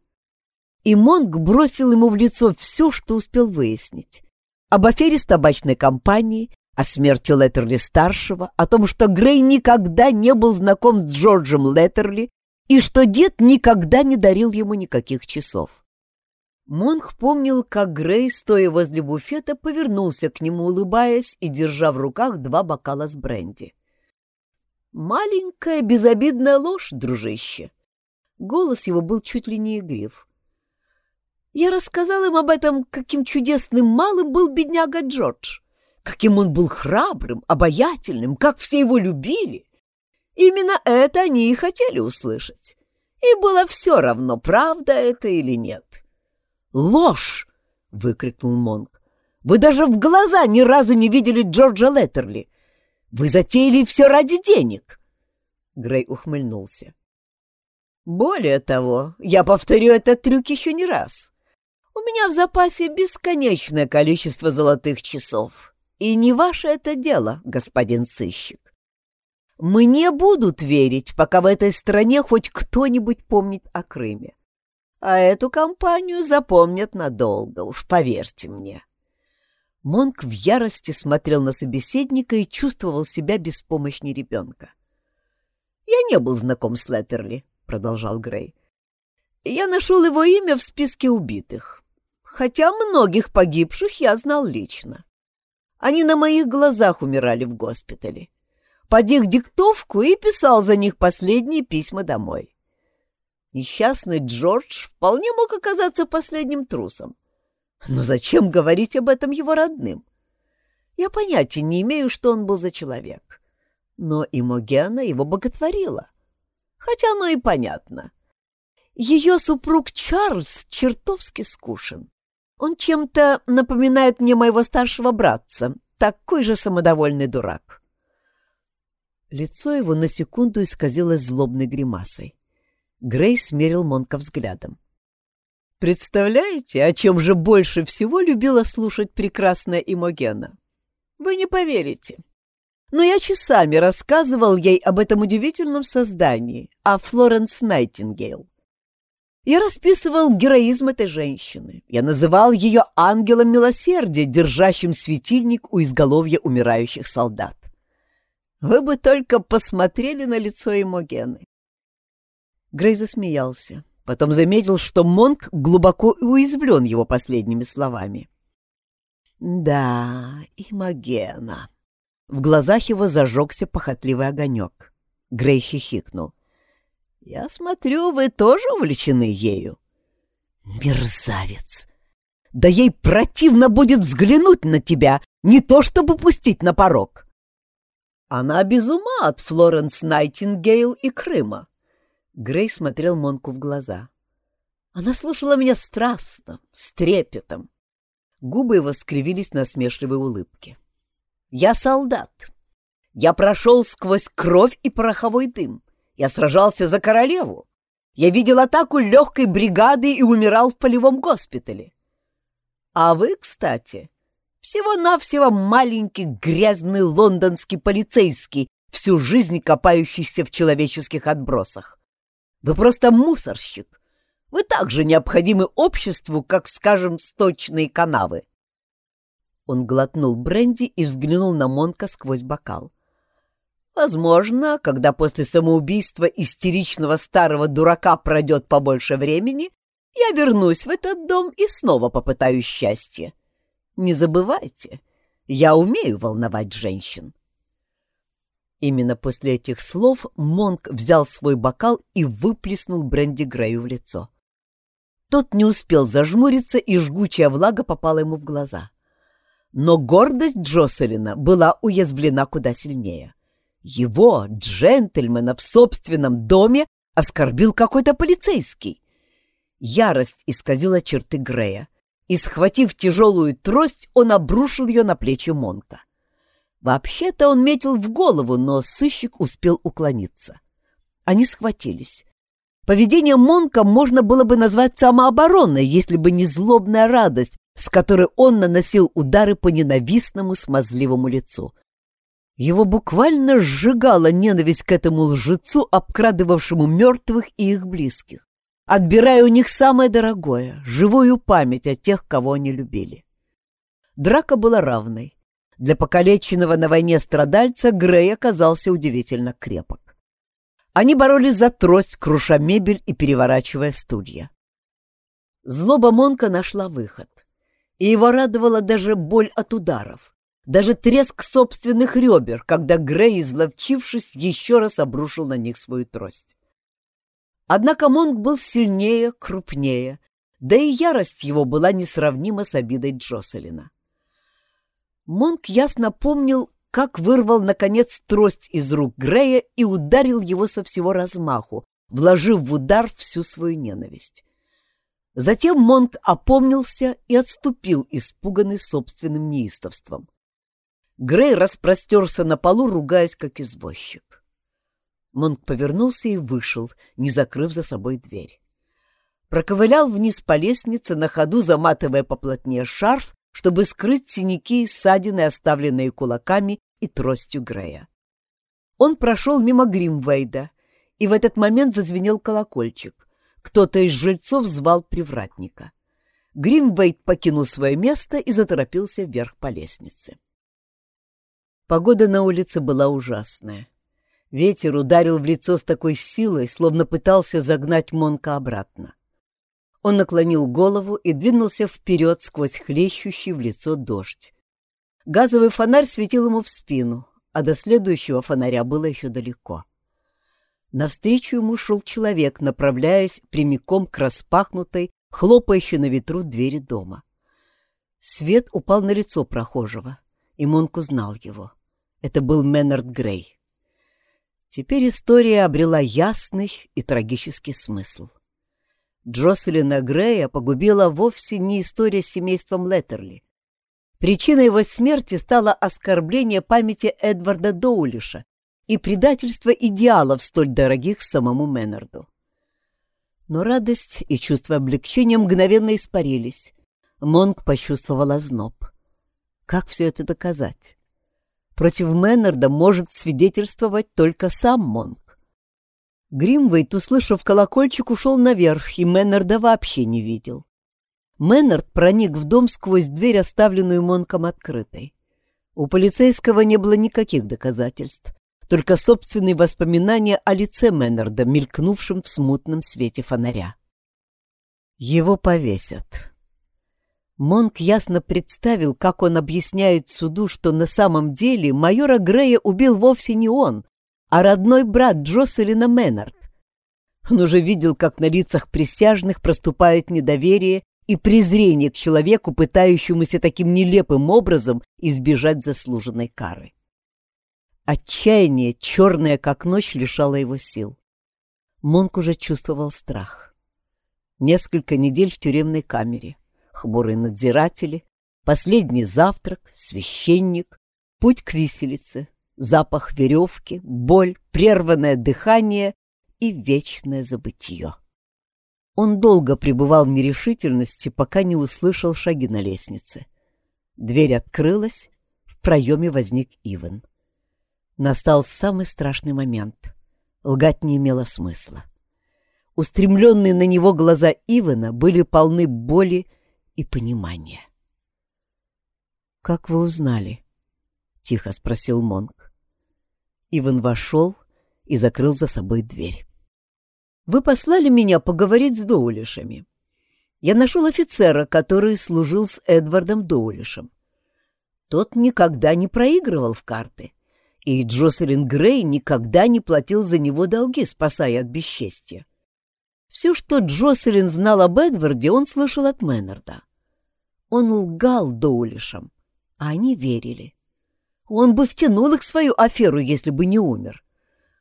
И Монг бросил ему в лицо все, что успел выяснить. Об афере с табачной компанией, о смерти Леттерли-старшего, о том, что Грей никогда не был знаком с Джорджем Леттерли и что дед никогда не дарил ему никаких часов. Монг помнил, как Грей, стоя возле буфета, повернулся к нему, улыбаясь и держа в руках два бокала с бренди. «Маленькая безобидная ложь, дружище!» Голос его был чуть ли не игрив. Я рассказал им об этом, каким чудесным малым был бедняга Джордж, каким он был храбрым, обаятельным, как все его любили. Именно это они и хотели услышать. И было все равно, правда это или нет. «Ложь!» — выкрикнул Монк. «Вы даже в глаза ни разу не видели Джорджа Леттерли. Вы затеяли все ради денег!» Грей ухмыльнулся. «Более того, я повторю этот трюк еще не раз. У меня в запасе бесконечное количество золотых часов. И не ваше это дело, господин сыщик. Мне будут верить, пока в этой стране хоть кто-нибудь помнит о Крыме а эту компанию запомнят надолго, уж поверьте мне. Монк в ярости смотрел на собеседника и чувствовал себя беспомощней ребенка. «Я не был знаком с Леттерли», — продолжал Грей. «Я нашел его имя в списке убитых. хотя многих погибших я знал лично. Они на моих глазах умирали в госпитале. Под их диктовку и писал за них последние письма домой. Несчастный Джордж вполне мог оказаться последним трусом. Но зачем говорить об этом его родным? Я понятия не имею, что он был за человек. Но Имогена его боготворила. Хотя оно и понятно. Ее супруг Чарльз чертовски скушен. Он чем-то напоминает мне моего старшего братца, такой же самодовольный дурак. Лицо его на секунду исказилось злобной гримасой. Грей смерил Монка взглядом. «Представляете, о чем же больше всего любила слушать прекрасная Имогена? Вы не поверите. Но я часами рассказывал ей об этом удивительном создании, о Флоренс Найтингейл. Я расписывал героизм этой женщины. Я называл ее ангелом милосердия, держащим светильник у изголовья умирающих солдат. Вы бы только посмотрели на лицо Эмогены. Грей засмеялся, потом заметил, что Монк глубоко уязвлен его последними словами. «Да, Имогена». В глазах его зажегся похотливый огонек. Грей хихикнул. Я смотрю, вы тоже увлечены ею. Мерзавец! Да ей противно будет взглянуть на тебя, не то чтобы пустить на порог. Она без ума от Флоренс Найтингейл и Крыма. Грей смотрел Монку в глаза. Она слушала меня страстно, с трепетом. Губы его скривились на смешливой улыбке. «Я солдат. Я прошел сквозь кровь и пороховой дым. Я сражался за королеву. Я видел атаку легкой бригады и умирал в полевом госпитале. А вы, кстати, всего-навсего маленький грязный лондонский полицейский, всю жизнь копающийся в человеческих отбросах. Вы просто мусорщик. Вы так же необходимы обществу, как, скажем, сточные канавы. Он глотнул бренди и взглянул на Монка сквозь бокал. Возможно, когда после самоубийства истеричного старого дурака пройдет побольше времени, я вернусь в этот дом и снова попытаюсь счастье. Не забывайте, я умею волновать женщин. Именно после этих слов Монк взял свой бокал и выплеснул бренди Грею в лицо. Тот не успел зажмуриться, и жгучая влага попала ему в глаза. Но гордость Джоселина была уязвлена куда сильнее. Его, джентльмена, в собственном доме оскорбил какой-то полицейский. Ярость исказила черты Грея, и, схватив тяжелую трость, он обрушил ее на плечи Монка. Вообще-то он метил в голову, но сыщик успел уклониться. Они схватились. Поведение Монка можно было бы назвать самообороной, если бы не злобная радость, с которой он наносил удары по ненавистному смазливому лицу. Его буквально сжигала ненависть к этому лжецу, обкрадывавшему мертвых и их близких, отбирая у них самое дорогое — живую память о тех, кого они любили. Драка была равной. Для покалеченного на войне страдальца Грей оказался удивительно крепок. Они боролись за трость, круша мебель и переворачивая стулья. Злоба Монка нашла выход, и его радовала даже боль от ударов даже треск собственных ребер, когда Грей, изловчившись, еще раз обрушил на них свою трость. Однако Монг был сильнее, крупнее, да и ярость его была несравнима с обидой Джоселина. Монг ясно помнил, как вырвал, наконец, трость из рук Грея и ударил его со всего размаху, вложив в удар всю свою ненависть. Затем Монг опомнился и отступил, испуганный собственным неистовством. Грей распростерся на полу, ругаясь, как извозчик. Монк повернулся и вышел, не закрыв за собой дверь. Проковылял вниз по лестнице, на ходу заматывая поплотнее шарф, чтобы скрыть синяки и ссадины, оставленные кулаками и тростью Грея. Он прошел мимо Гримвейда, и в этот момент зазвенел колокольчик. Кто-то из жильцов звал привратника. Гримвейд покинул свое место и заторопился вверх по лестнице. Погода на улице была ужасная. Ветер ударил в лицо с такой силой, словно пытался загнать Монка обратно. Он наклонил голову и двинулся вперед сквозь хлещущий в лицо дождь. Газовый фонарь светил ему в спину, а до следующего фонаря было еще далеко. Навстречу ему шел человек, направляясь прямиком к распахнутой, хлопающей на ветру двери дома. Свет упал на лицо прохожего, и Монк узнал его. Это был Меннард Грей. Теперь история обрела ясный и трагический смысл. Джоселина Грея погубила вовсе не история с семейством Леттерли. Причиной его смерти стало оскорбление памяти Эдварда Доулиша и предательство идеалов, столь дорогих самому Меннарду. Но радость и чувство облегчения мгновенно испарились. Монк почувствовал озноб. Как все это доказать? Против Меннарда может свидетельствовать только сам Монк. Гримвейт, услышав колокольчик, ушел наверх, и Мэннарда вообще не видел. Мэннард проник в дом сквозь дверь, оставленную Монком открытой. У полицейского не было никаких доказательств, только собственные воспоминания о лице Мэннарда, мелькнувшем в смутном свете фонаря. Его повесят. Монк ясно представил, как он объясняет суду, что на самом деле майора Грея убил вовсе не он, а родной брат Джоселина Мэннард. Он уже видел, как на лицах присяжных проступают недоверие и презрение к человеку, пытающемуся таким нелепым образом избежать заслуженной кары. Отчаяние, черное как ночь, лишало его сил. Монк уже чувствовал страх. Несколько недель в тюремной камере, хмурые надзиратели, последний завтрак, священник, путь к виселице, запах веревки, боль, прерванное дыхание и вечное забытье. Он долго пребывал в нерешительности, пока не услышал шаги на лестнице. Дверь открылась, в проеме возник Иван. Настал самый страшный момент. Лгать не имело смысла. Устремленные на него глаза Ивана были полны боли и понимания. «Как вы узнали?» — тихо спросил Монк. Иван вошел и закрыл за собой дверь. «Вы послали меня поговорить с Доулишами. Я нашел офицера, который служил с Эдвардом Доулишем. Тот никогда не проигрывал в карты, и Джоселин Грей никогда не платил за него долги, спасая от бесчестия. Все, что Джоселин знал об Эдварде, он слышал от Мэннарда. Он лгал Доулишам, а они верили. Он бы втянул их в свою аферу, если бы не умер.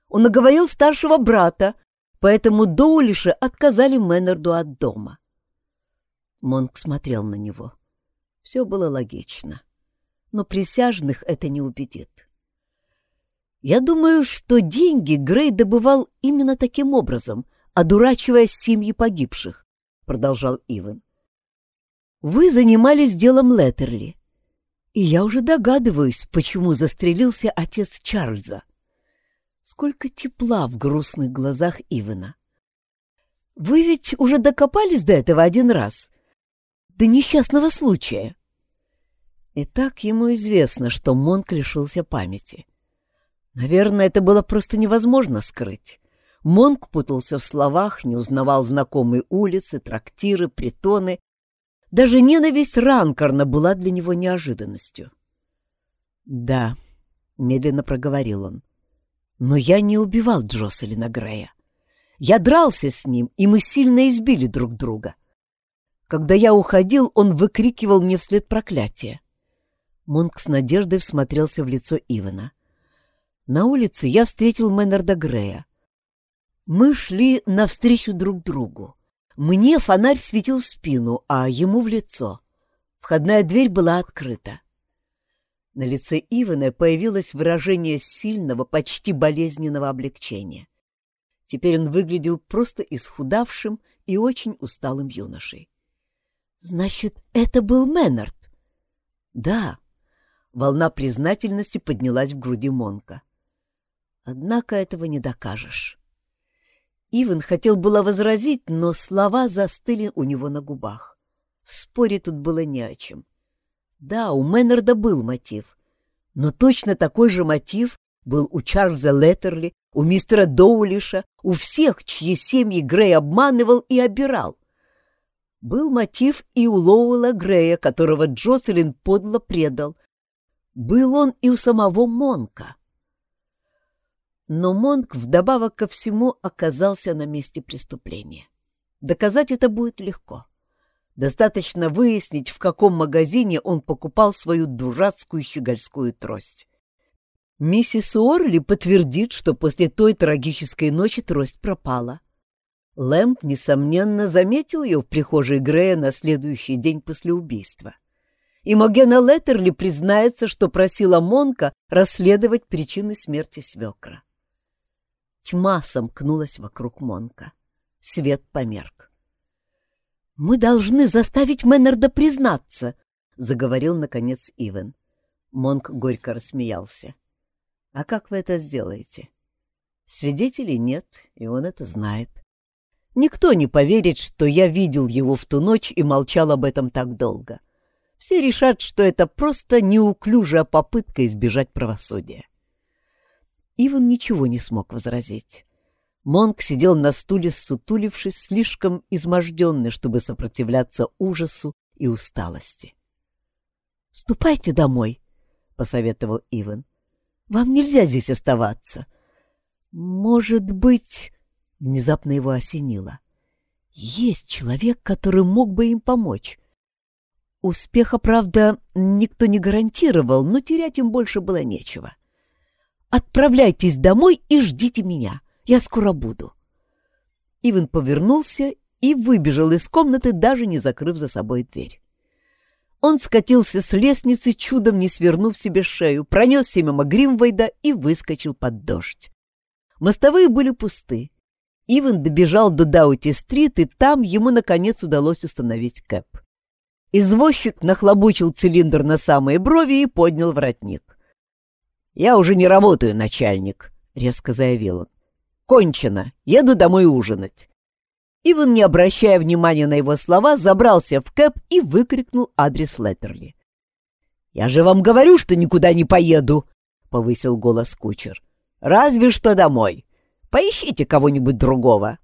Он наговорил старшего брата, поэтому Доулиши отказали Мэннерду от дома. Монк смотрел на него. Все было логично. Но присяжных это не убедит. Я думаю, что деньги Грей добывал именно таким образом, одурачивая семьи погибших, — продолжал Иван. Вы занимались делом Леттерли. И я уже догадываюсь, почему застрелился отец Чарльза. Сколько тепла в грустных глазах Ивана. Вы ведь уже докопались до этого один раз. До несчастного случая. И так ему известно, что Монк лишился памяти. Наверное, это было просто невозможно скрыть. Монк путался в словах, не узнавал знакомые улицы, трактиры, притоны даже ненависть Ранкорна была для него неожиданностью. «Да», — медленно проговорил он, — «но я не убивал Джоселина Грея. Я дрался с ним, и мы сильно избили друг друга. Когда я уходил, он выкрикивал мне вслед проклятие. Монк с надеждой всмотрелся в лицо Ивана. На улице я встретил Мэннарда Грея. Мы шли навстречу друг другу. Мне фонарь светил в спину, а ему в лицо. Входная дверь была открыта. На лице Ивана появилось выражение сильного, почти болезненного облегчения. Теперь он выглядел просто исхудавшим и очень усталым юношей. «Значит, это был Мэннард?» «Да». Волна признательности поднялась в груди Монка. «Однако этого не докажешь». Иван хотел было возразить, но слова застыли у него на губах. Спорить тут было не о чем. Да, у Мэннерда был мотив, но точно такой же мотив был у Чарльза Леттерли, у мистера Доулиша, у всех, чьи семьи Грей обманывал и обирал. Был мотив и у Лоуэлла Грея, которого Джоселин подло предал. Был он и у самого Монка. Но Монк вдобавок ко всему оказался на месте преступления. Доказать это будет легко. Достаточно выяснить, в каком магазине он покупал свою дурацкую щегольскую трость. Миссис Уорли подтвердит, что после той трагической ночи трость пропала. Лэмп, несомненно, заметил ее в прихожей Грея на следующий день после убийства. И Могена Леттерли признается, что просила Монка расследовать причины смерти свекра. Тьма сомкнулась вокруг Монка. Свет померк. «Мы должны заставить Мэннерда признаться», — заговорил, наконец, Ивен. Монк горько рассмеялся. «А как вы это сделаете?» «Свидетелей нет, и он это знает. Никто не поверит, что я видел его в ту ночь и молчал об этом так долго. Все решат, что это просто неуклюжая попытка избежать правосудия». Иван ничего не смог возразить. Монк сидел на стуле, сутулившись, слишком изможденный, чтобы сопротивляться ужасу и усталости. «Ступайте домой», — посоветовал Иван. «Вам нельзя здесь оставаться. Может быть...» — внезапно его осенило. «Есть человек, который мог бы им помочь. Успеха, правда, никто не гарантировал, но терять им больше было нечего. Отправляйтесь домой и ждите меня». Я скоро буду. Иван повернулся и выбежал из комнаты, даже не закрыв за собой дверь. Он скатился с лестницы, чудом не свернув себе шею, пронесся мимо Гримвейда и выскочил под дождь. Мостовые были пусты. Иван добежал до Даути-стрит, и там ему, наконец, удалось установить кэп. Извозчик нахлобучил цилиндр на самые брови и поднял воротник. «Я уже не работаю, начальник», — резко заявил он. Кончено. Еду домой ужинать. Иван, не обращая внимания на его слова, забрался в кэп и выкрикнул адрес Леттерли. «Я же вам говорю, что никуда не поеду!» — повысил голос кучер. «Разве что домой. Поищите кого-нибудь другого».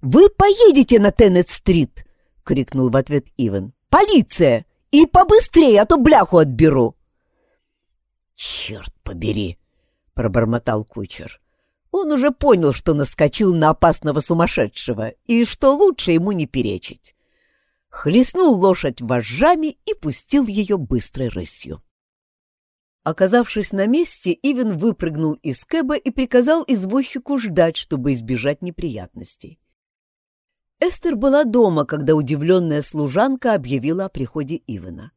«Вы поедете на Теннет-стрит!» — крикнул в ответ Иван. «Полиция! И побыстрее, а то бляху отберу!» «Черт побери!» — пробормотал кучер. Он уже понял, что наскочил на опасного сумасшедшего и что лучше ему не перечить. Хлестнул лошадь вожжами и пустил ее быстрой рысью. Оказавшись на месте, Ивен выпрыгнул из кэба и приказал извозчику ждать, чтобы избежать неприятностей. Эстер была дома, когда удивленная служанка объявила о приходе Ивена.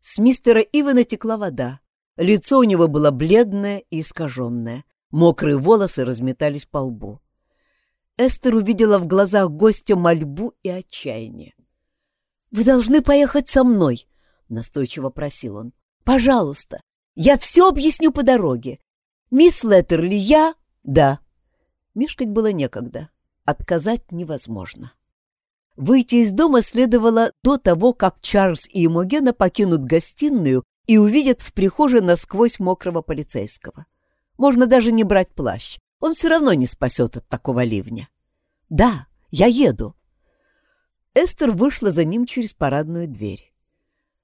С мистера Ивена текла вода. Лицо у него было бледное и искаженное. Мокрые волосы разметались по лбу. Эстер увидела в глазах гостя мольбу и отчаяние. «Вы должны поехать со мной», — настойчиво просил он. «Пожалуйста, я все объясню по дороге. Мисс Леттерли, я...» «Да». Мешкать было некогда. Отказать невозможно. Выйти из дома следовало до того, как Чарльз и Эмогена покинут гостиную и увидят в прихожей насквозь мокрого полицейского. Можно даже не брать плащ. Он все равно не спасет от такого ливня. Да, я еду. Эстер вышла за ним через парадную дверь.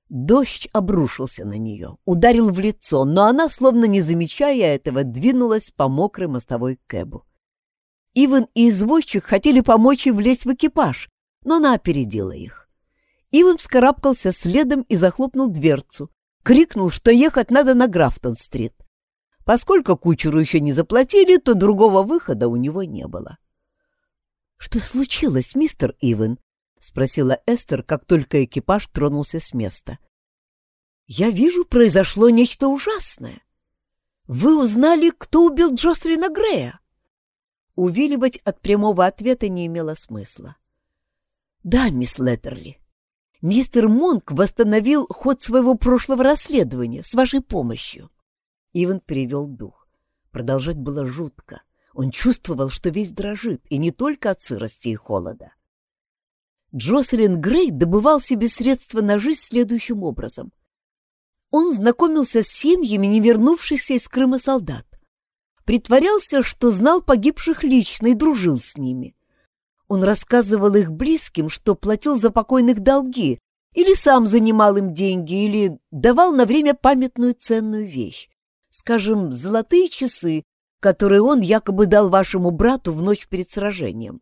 Дождь обрушился на нее, ударил в лицо, но она, словно не замечая этого, двинулась по мокрой мостовой кэбу. Иван и извозчик хотели помочь ей влезть в экипаж, но она опередила их. Иван вскарабкался следом и захлопнул дверцу, крикнул, что ехать надо на Графтон-стрит. Поскольку кучеру еще не заплатили, то другого выхода у него не было. — Что случилось, мистер Ивен? — спросила Эстер, как только экипаж тронулся с места. — Я вижу, произошло нечто ужасное. Вы узнали, кто убил Джослина Грея? Увиливать от прямого ответа не имело смысла. — Да, мисс Леттерли. Мистер Монк восстановил ход своего прошлого расследования с вашей помощью. — Иван перевел дух. Продолжать было жутко. Он чувствовал, что весь дрожит, и не только от сырости и холода. Джоселин Грей добывал себе средства на жизнь следующим образом. Он знакомился с семьями не вернувшихся из Крыма солдат. Притворялся, что знал погибших лично и дружил с ними. Он рассказывал их близким, что платил за покойных долги, или сам занимал им деньги, или давал на время памятную ценную вещь. Скажем, золотые часы, которые он якобы дал вашему брату в ночь перед сражением.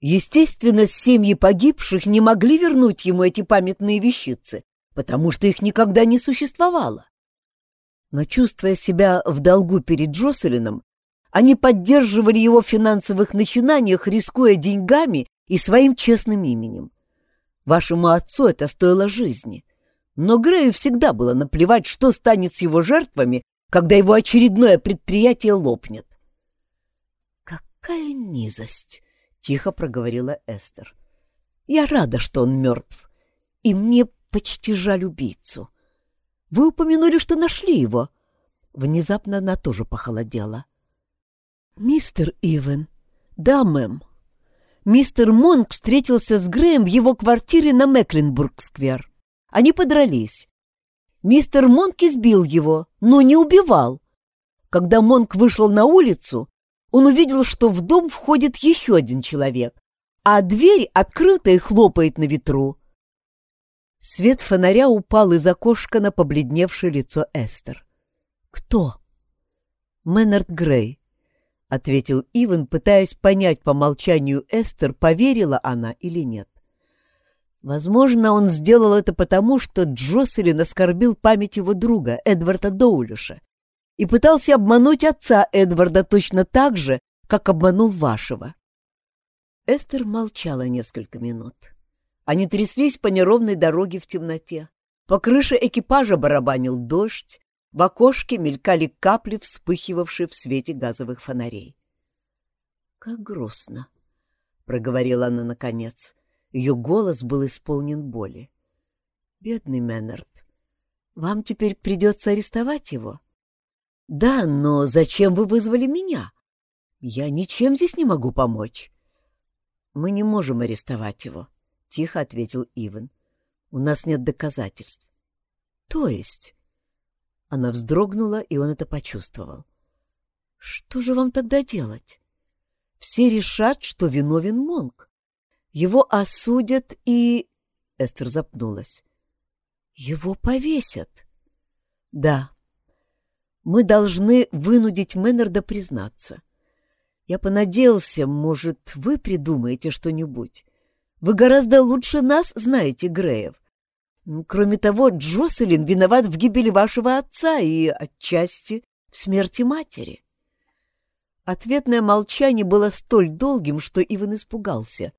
Естественно, семьи погибших не могли вернуть ему эти памятные вещицы, потому что их никогда не существовало. Но, чувствуя себя в долгу перед Джоселином, они поддерживали его в финансовых начинаниях, рискуя деньгами и своим честным именем. Вашему отцу это стоило жизни. Но Грею всегда было наплевать, что станет с его жертвами, когда его очередное предприятие лопнет. «Какая низость!» — тихо проговорила Эстер. «Я рада, что он мертв, и мне почти жаль убийцу. Вы упомянули, что нашли его». Внезапно она тоже похолодела. «Мистер Ивен». «Да, мэм». Мистер Монк встретился с Греем в его квартире на Мекленбург-сквер. Они подрались. Мистер Монк избил его, но не убивал. Когда Монк вышел на улицу, он увидел, что в дом входит еще один человек, а дверь открыта и хлопает на ветру. Свет фонаря упал из окошка на побледневшее лицо Эстер. «Кто?» «Мэннард Грей ответил Иван, пытаясь понять по молчанию Эстер, поверила она или нет. Возможно, он сделал это потому, что Джоселин оскорбил память его друга, Эдварда Доулиша, и пытался обмануть отца Эдварда точно так же, как обманул вашего. Эстер молчала несколько минут. Они тряслись по неровной дороге в темноте. По крыше экипажа барабанил дождь, в окошке мелькали капли, вспыхивавшие в свете газовых фонарей. «Как грустно!» — проговорила она наконец. Ее голос был исполнен боли. «Бедный Меннард, вам теперь придется арестовать его?» «Да, но зачем вы вызвали меня? Я ничем здесь не могу помочь». «Мы не можем арестовать его», — тихо ответил Иван. «У нас нет доказательств». «То есть?» Она вздрогнула, и он это почувствовал. «Что же вам тогда делать? Все решат, что виновен Монк. Его осудят и...» Эстер запнулась. «Его повесят». «Да. Мы должны вынудить Мэннерда признаться. Я понадеялся, может, вы придумаете что-нибудь. Вы гораздо лучше нас знаете Греев. Кроме того, Джоселин виноват в гибели вашего отца и, отчасти, в смерти матери. Ответное молчание было столь долгим, что Иван испугался.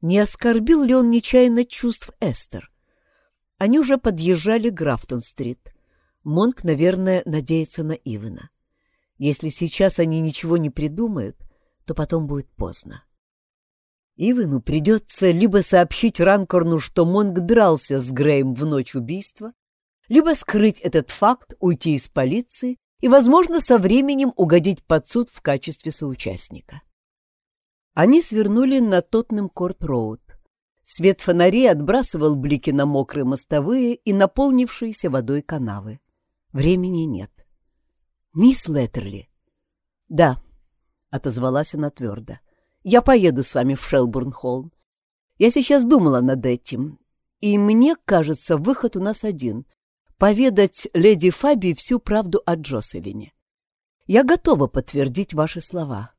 Не оскорбил ли он нечаянно чувств Эстер? Они уже подъезжали к Графтон-стрит. Монк, наверное, надеется на Ивана. Если сейчас они ничего не придумают, то потом будет поздно. Ивану придется либо сообщить Ранкорну, что Монг дрался с Греем в ночь убийства, либо скрыть этот факт, уйти из полиции и, возможно, со временем угодить под суд в качестве соучастника. Они свернули на Тотнем-Корт-Роуд. Свет фонарей отбрасывал блики на мокрые мостовые и наполнившиеся водой канавы. Времени нет. «Мисс Леттерли?» «Да», — отозвалась она твердо. — я поеду с вами в Шелбурн-Холл. Я сейчас думала над этим, и мне кажется, выход у нас один — поведать леди Фаби всю правду о Джоселине. Я готова подтвердить ваши слова.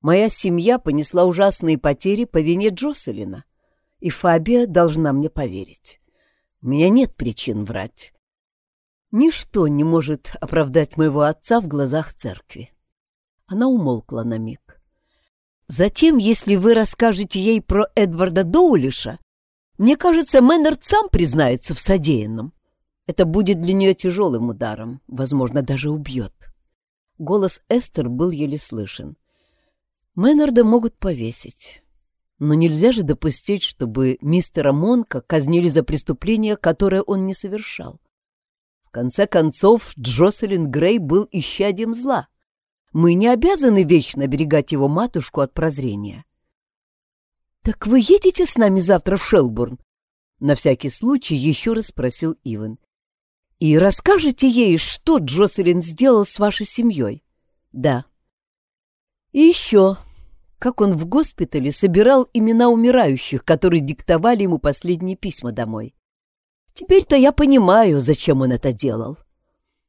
Моя семья понесла ужасные потери по вине Джоселина, и Фабия должна мне поверить. У меня нет причин врать. Ничто не может оправдать моего отца в глазах церкви. Она умолкла на миг. Затем, если вы расскажете ей про Эдварда Доулиша, мне кажется, Мэннерд сам признается в содеянном. Это будет для нее тяжелым ударом, возможно, даже убьет. Голос Эстер был еле слышен. Мэннерда могут повесить. Но нельзя же допустить, чтобы мистера Монка казнили за преступление, которое он не совершал. В конце концов, Джоселин Грей был исчадием зла. Мы не обязаны вечно оберегать его матушку от прозрения. «Так вы едете с нами завтра в Шелбурн?» На всякий случай еще раз спросил Иван. «И расскажете ей, что Джоселин сделал с вашей семьей?» «Да». «И еще», как он в госпитале собирал имена умирающих, которые диктовали ему последние письма домой. Теперь-то я понимаю, зачем он это делал.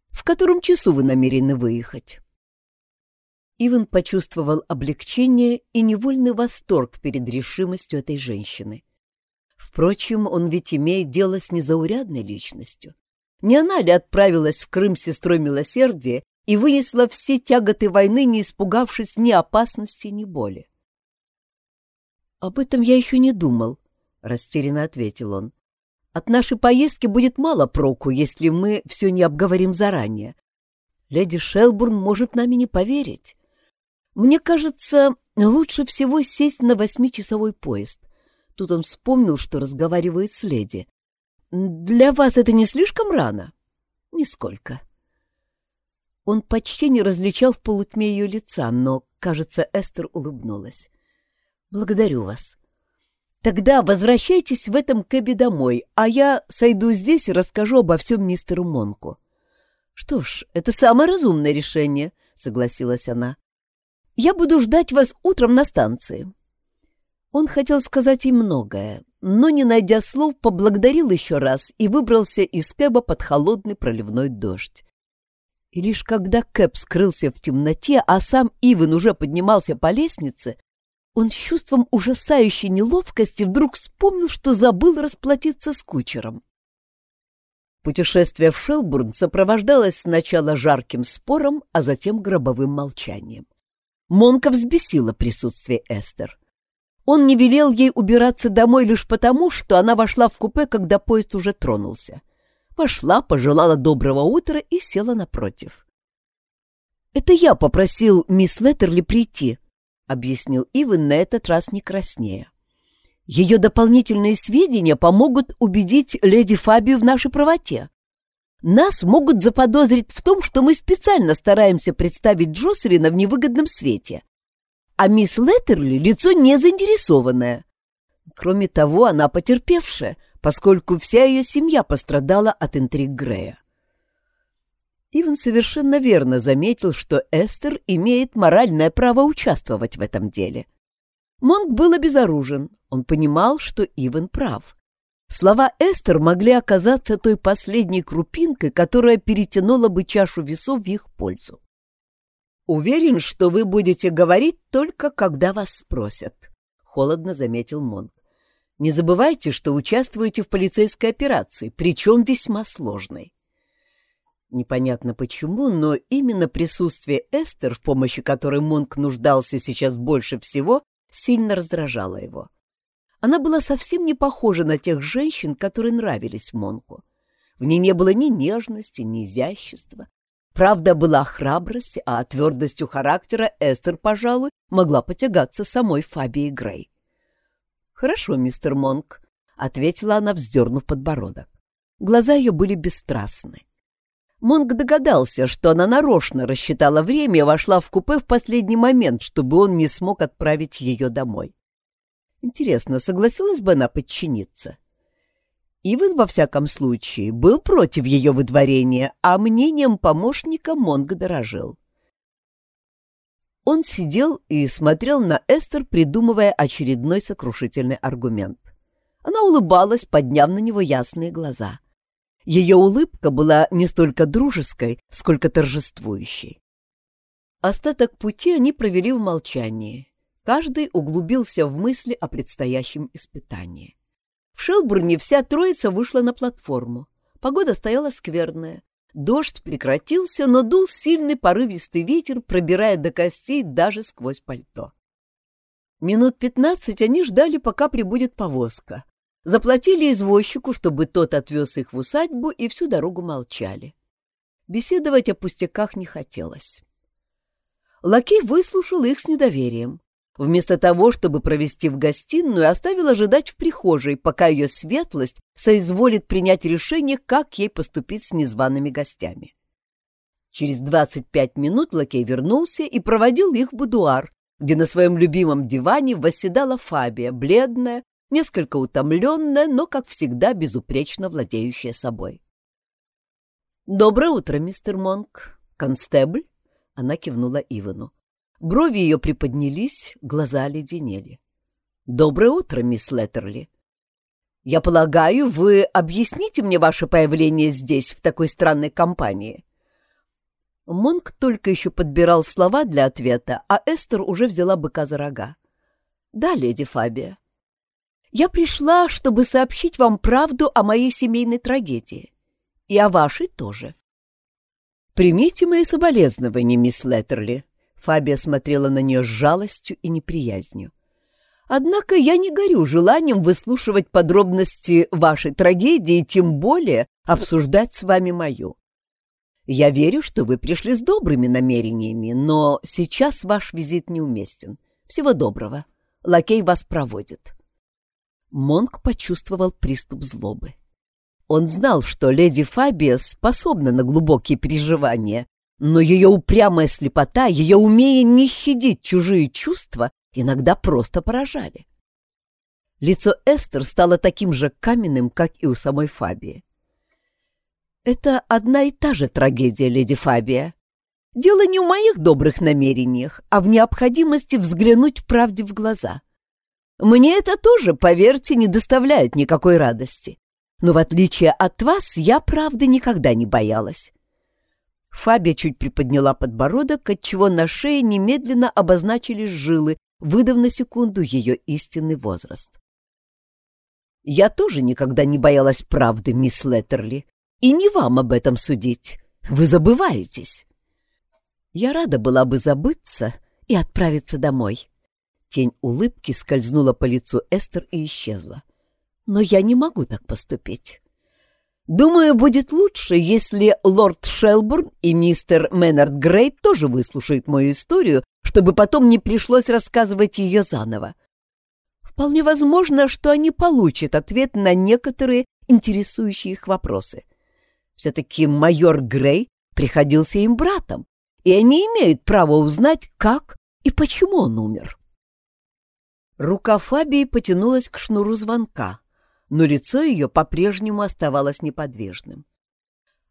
В котором часу вы намерены выехать?» Иван почувствовал облегчение и невольный восторг перед решимостью этой женщины. Впрочем, он ведь имеет дело с незаурядной личностью. Не она ли отправилась в Крым сестрой милосердия и вынесла все тяготы войны, не испугавшись ни опасности, ни боли? «Об этом я еще не думал», — растерянно ответил он. «От нашей поездки будет мало проку, если мы все не обговорим заранее. Леди Шелбурн может нами не поверить. Мне кажется, лучше всего сесть на восьмичасовой поезд. Тут он вспомнил, что разговаривает с леди. Для вас это не слишком рано? Нисколько. Он почти не различал в полутьме ее лица, но, кажется, Эстер улыбнулась. «Благодарю вас. Тогда возвращайтесь в этом кэбе домой, а я сойду здесь и расскажу обо всем мистеру Монку». «Что ж, это самое разумное решение», — согласилась она. Я буду ждать вас утром на станции». Он хотел сказать ей многое, но, не найдя слов, поблагодарил еще раз и выбрался из Кэба под холодный проливной дождь. И лишь когда Кэб скрылся в темноте, а сам Иван уже поднимался по лестнице, он с чувством ужасающей неловкости вдруг вспомнил, что забыл расплатиться с кучером. Путешествие в Шелбурн сопровождалось сначала жарким спором, а затем гробовым молчанием. Монка взбесила присутствие Эстер. Он не велел ей убираться домой лишь потому, что она вошла в купе, когда поезд уже тронулся. Вошла, пожелала доброго утра и села напротив. «Это я попросил мисс Леттерли прийти», — объяснил Иван на этот раз не краснея. «Ее дополнительные сведения помогут убедить леди Фабию в нашей правоте. Нас могут заподозрить в том, что мы специально стараемся представить Джоселина в невыгодном свете. А мисс Леттерли — лицо не заинтересованное. Кроме того, она потерпевшая, поскольку вся ее семья пострадала от интриг Грея. Иван совершенно верно заметил, что Эстер имеет моральное право участвовать в этом деле. Монк был обезоружен, он понимал, что Иван прав. Слова Эстер могли оказаться той последней крупинкой, которая перетянула бы чашу весов в их пользу. «Уверен, что вы будете говорить только, когда вас спросят», — холодно заметил Монк. «Не забывайте, что участвуете в полицейской операции, причем весьма сложной». Непонятно почему, но именно присутствие Эстер, в помощи которой Монк нуждался сейчас больше всего, сильно раздражало его. Она была совсем не похожа на тех женщин, которые нравились Монку. В ней не было ни нежности, ни изящества. Правда, была храбрость, а твердостью характера Эстер, пожалуй, могла потягаться самой Фабией Грей. «Хорошо, мистер Монк», — ответила она, вздернув подбородок. Глаза ее были бесстрастны. Монк догадался, что она нарочно рассчитала время и вошла в купе в последний момент, чтобы он не смог отправить ее домой. Интересно, согласилась бы она подчиниться? Иван, во всяком случае, был против ее выдворения, а мнением помощника Монг дорожил. Он сидел и смотрел на Эстер, придумывая очередной сокрушительный аргумент. Она улыбалась, подняв на него ясные глаза. Ее улыбка была не столько дружеской, сколько торжествующей. Остаток пути они провели в молчании. Каждый углубился в мысли о предстоящем испытании. В Шелбурне вся троица вышла на платформу. Погода стояла скверная. Дождь прекратился, но дул сильный порывистый ветер, пробирая до костей даже сквозь пальто. Минут пятнадцать они ждали, пока прибудет повозка. Заплатили извозчику, чтобы тот отвез их в усадьбу, и всю дорогу молчали. Беседовать о пустяках не хотелось. Лакей выслушал их с недоверием. Вместо того, чтобы провести в гостиную, оставил ожидать в прихожей, пока ее светлость соизволит принять решение, как ей поступить с незваными гостями. Через двадцать пять минут лакей вернулся и проводил их в будуар, где на своем любимом диване восседала Фабия, бледная, несколько утомленная, но, как всегда, безупречно владеющая собой. «Доброе утро, мистер Монк. Констебль?» Она кивнула Ивану. Брови ее приподнялись, глаза оледенели. «Доброе утро, мисс Леттерли. Я полагаю, вы объясните мне ваше появление здесь, в такой странной компании?» Монк только еще подбирал слова для ответа, а Эстер уже взяла быка за рога. «Да, леди Фабия. Я пришла, чтобы сообщить вам правду о моей семейной трагедии. И о вашей тоже. Примите мои соболезнования, мисс Леттерли, Фабия смотрела на нее с жалостью и неприязнью. «Однако я не горю желанием выслушивать подробности вашей трагедии, тем более обсуждать с вами мою. Я верю, что вы пришли с добрыми намерениями, но сейчас ваш визит неуместен. Всего доброго. Лакей вас проводит». Монк почувствовал приступ злобы. Он знал, что леди Фабия способна на глубокие переживания, но ее упрямая слепота, ее умение не щадить чужие чувства иногда просто поражали. Лицо Эстер стало таким же каменным, как и у самой Фабии. «Это одна и та же трагедия, леди Фабия. Дело не в моих добрых намерениях, а в необходимости взглянуть правде в глаза. Мне это тоже, поверьте, не доставляет никакой радости. Но в отличие от вас, я, правда, никогда не боялась. Фабия чуть приподняла подбородок, отчего на шее немедленно обозначились жилы, выдав на секунду ее истинный возраст. «Я тоже никогда не боялась правды, мисс Леттерли, и не вам об этом судить. Вы забываетесь». Я рада была бы забыться и отправиться домой. Тень улыбки скользнула по лицу Эстер и исчезла. «Но я не могу так поступить. Думаю, будет лучше, если лорд Шелбурн и мистер Мэннард Грей тоже выслушают мою историю, чтобы потом не пришлось рассказывать ее заново. Вполне возможно, что они получат ответ на некоторые интересующие их вопросы. Все-таки майор Грей приходился им братом, и они имеют право узнать, как и почему он умер. Рука Фабии потянулась к шнуру звонка но лицо ее по-прежнему оставалось неподвижным.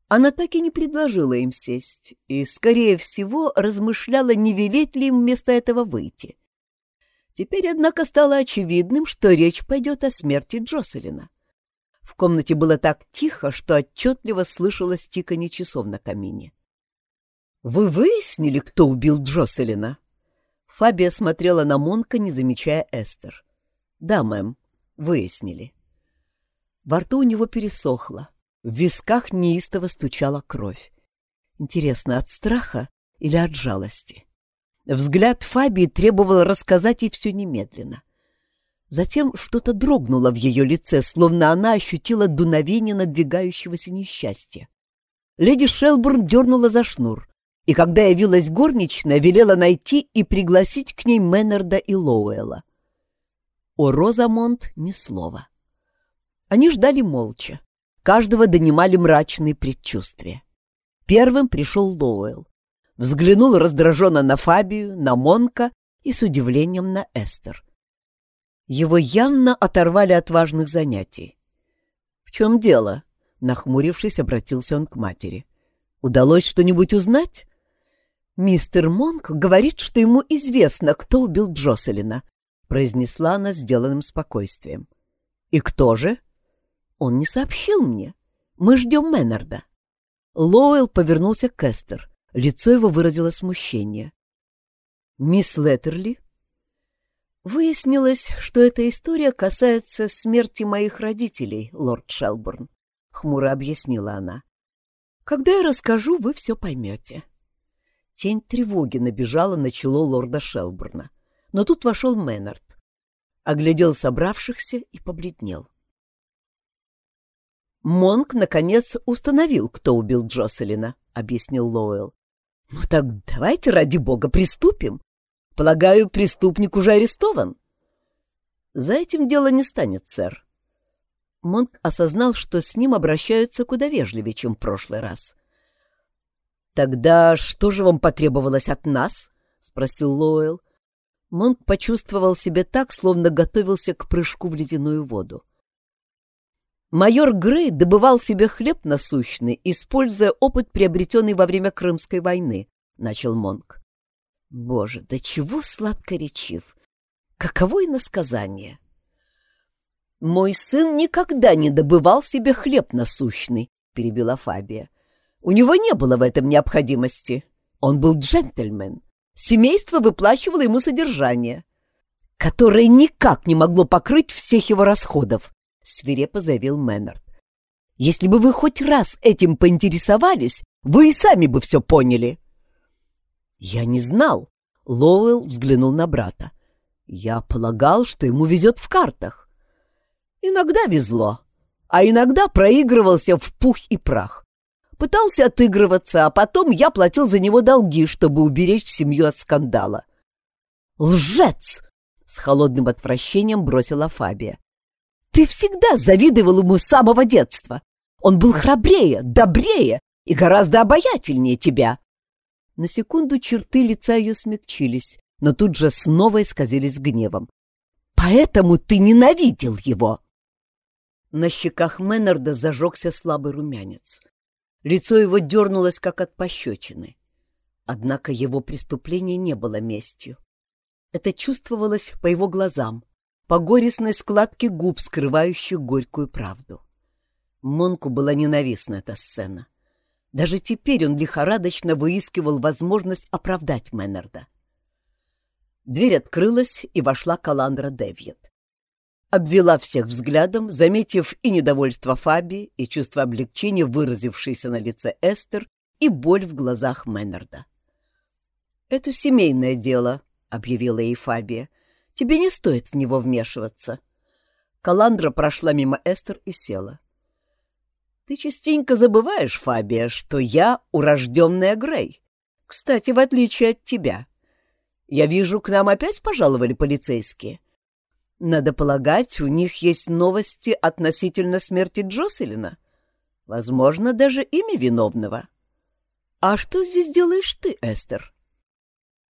Она так и не предложила им сесть и, скорее всего, размышляла, не велеть ли им вместо этого выйти. Теперь, однако, стало очевидным, что речь пойдет о смерти Джоселина. В комнате было так тихо, что отчетливо слышалось тиканье часов на камине. «Вы выяснили, кто убил Джоселина?» Фабия смотрела на Монка, не замечая Эстер. «Да, мэм, выяснили». Во рту у него пересохло, в висках неистово стучала кровь. Интересно, от страха или от жалости? Взгляд Фабии требовал рассказать ей все немедленно. Затем что-то дрогнуло в ее лице, словно она ощутила дуновение надвигающегося несчастья. Леди Шелбурн дернула за шнур, и когда явилась горничная, велела найти и пригласить к ней Мэннерда и Лоуэлла. О Розамонт ни слова. Они ждали молча. Каждого донимали мрачные предчувствия. Первым пришел Лоуэлл. Взглянул раздраженно на Фабию, на Монка и с удивлением на Эстер. Его явно оторвали от важных занятий. «В чем дело?» — нахмурившись, обратился он к матери. «Удалось что-нибудь узнать?» «Мистер Монк говорит, что ему известно, кто убил Джоселина», — произнесла она сделанным спокойствием. «И кто же?» Он не сообщил мне. Мы ждем Мэннарда. Лоуэлл повернулся к Эстер. Лицо его выразило смущение. «Мисс Леттерли?» «Выяснилось, что эта история касается смерти моих родителей, лорд Шелбурн», — хмуро объяснила она. «Когда я расскажу, вы все поймете». Тень тревоги набежала на чело лорда Шелбурна. Но тут вошел Мэннард. Оглядел собравшихся и побледнел. Монк, наконец, установил, кто убил Джоселина, — объяснил Лоуэлл. — Ну так давайте, ради бога, приступим. Полагаю, преступник уже арестован. — За этим дело не станет, сэр. Монк осознал, что с ним обращаются куда вежливее, чем в прошлый раз. — Тогда что же вам потребовалось от нас? — спросил Лоуэлл. Монк почувствовал себя так, словно готовился к прыжку в ледяную воду. — Майор Грей добывал себе хлеб насущный, используя опыт, приобретенный во время Крымской войны, — начал Монк. Боже, да чего сладкоречив! Каково иносказание! «Мой сын никогда не добывал себе хлеб насущный», — перебила Фабия. «У него не было в этом необходимости. Он был джентльмен. Семейство выплачивало ему содержание, которое никак не могло покрыть всех его расходов», — свирепо заявил Мэннард. «Если бы вы хоть раз этим поинтересовались, вы и сами бы все поняли». «Я не знал», — Лоуэлл взглянул на брата. «Я полагал, что ему везет в картах». «Иногда везло, а иногда проигрывался в пух и прах. Пытался отыгрываться, а потом я платил за него долги, чтобы уберечь семью от скандала». «Лжец!» — с холодным отвращением бросила Фабия. «Ты всегда завидовал ему с самого детства. Он был храбрее, добрее и гораздо обаятельнее тебя. На секунду черты лица ее смягчились, но тут же снова исказились гневом. «Поэтому ты ненавидел его!» На щеках Мэннерда зажегся слабый румянец. Лицо его дернулось, как от пощечины. Однако его преступление не было местью. Это чувствовалось по его глазам, по горестной складке губ, скрывающей горькую правду. Монку была ненавистна эта сцена. Даже теперь он лихорадочно выискивал возможность оправдать Мэннерда. Дверь открылась, и вошла Каландра Девьет. Обвела всех взглядом, заметив и недовольство Фаби, и чувство облегчения, выразившееся на лице Эстер, и боль в глазах Мэннерда. «Это семейное дело», — объявила ей Фабия. «Тебе не стоит в него вмешиваться». Каландра прошла мимо Эстер и села. Ты частенько забываешь, Фабия, что я урожденная Грей. Кстати, в отличие от тебя. Я вижу, к нам опять пожаловали полицейские. Надо полагать, у них есть новости относительно смерти Джоселина. Возможно, даже имя виновного. А что здесь делаешь ты, Эстер?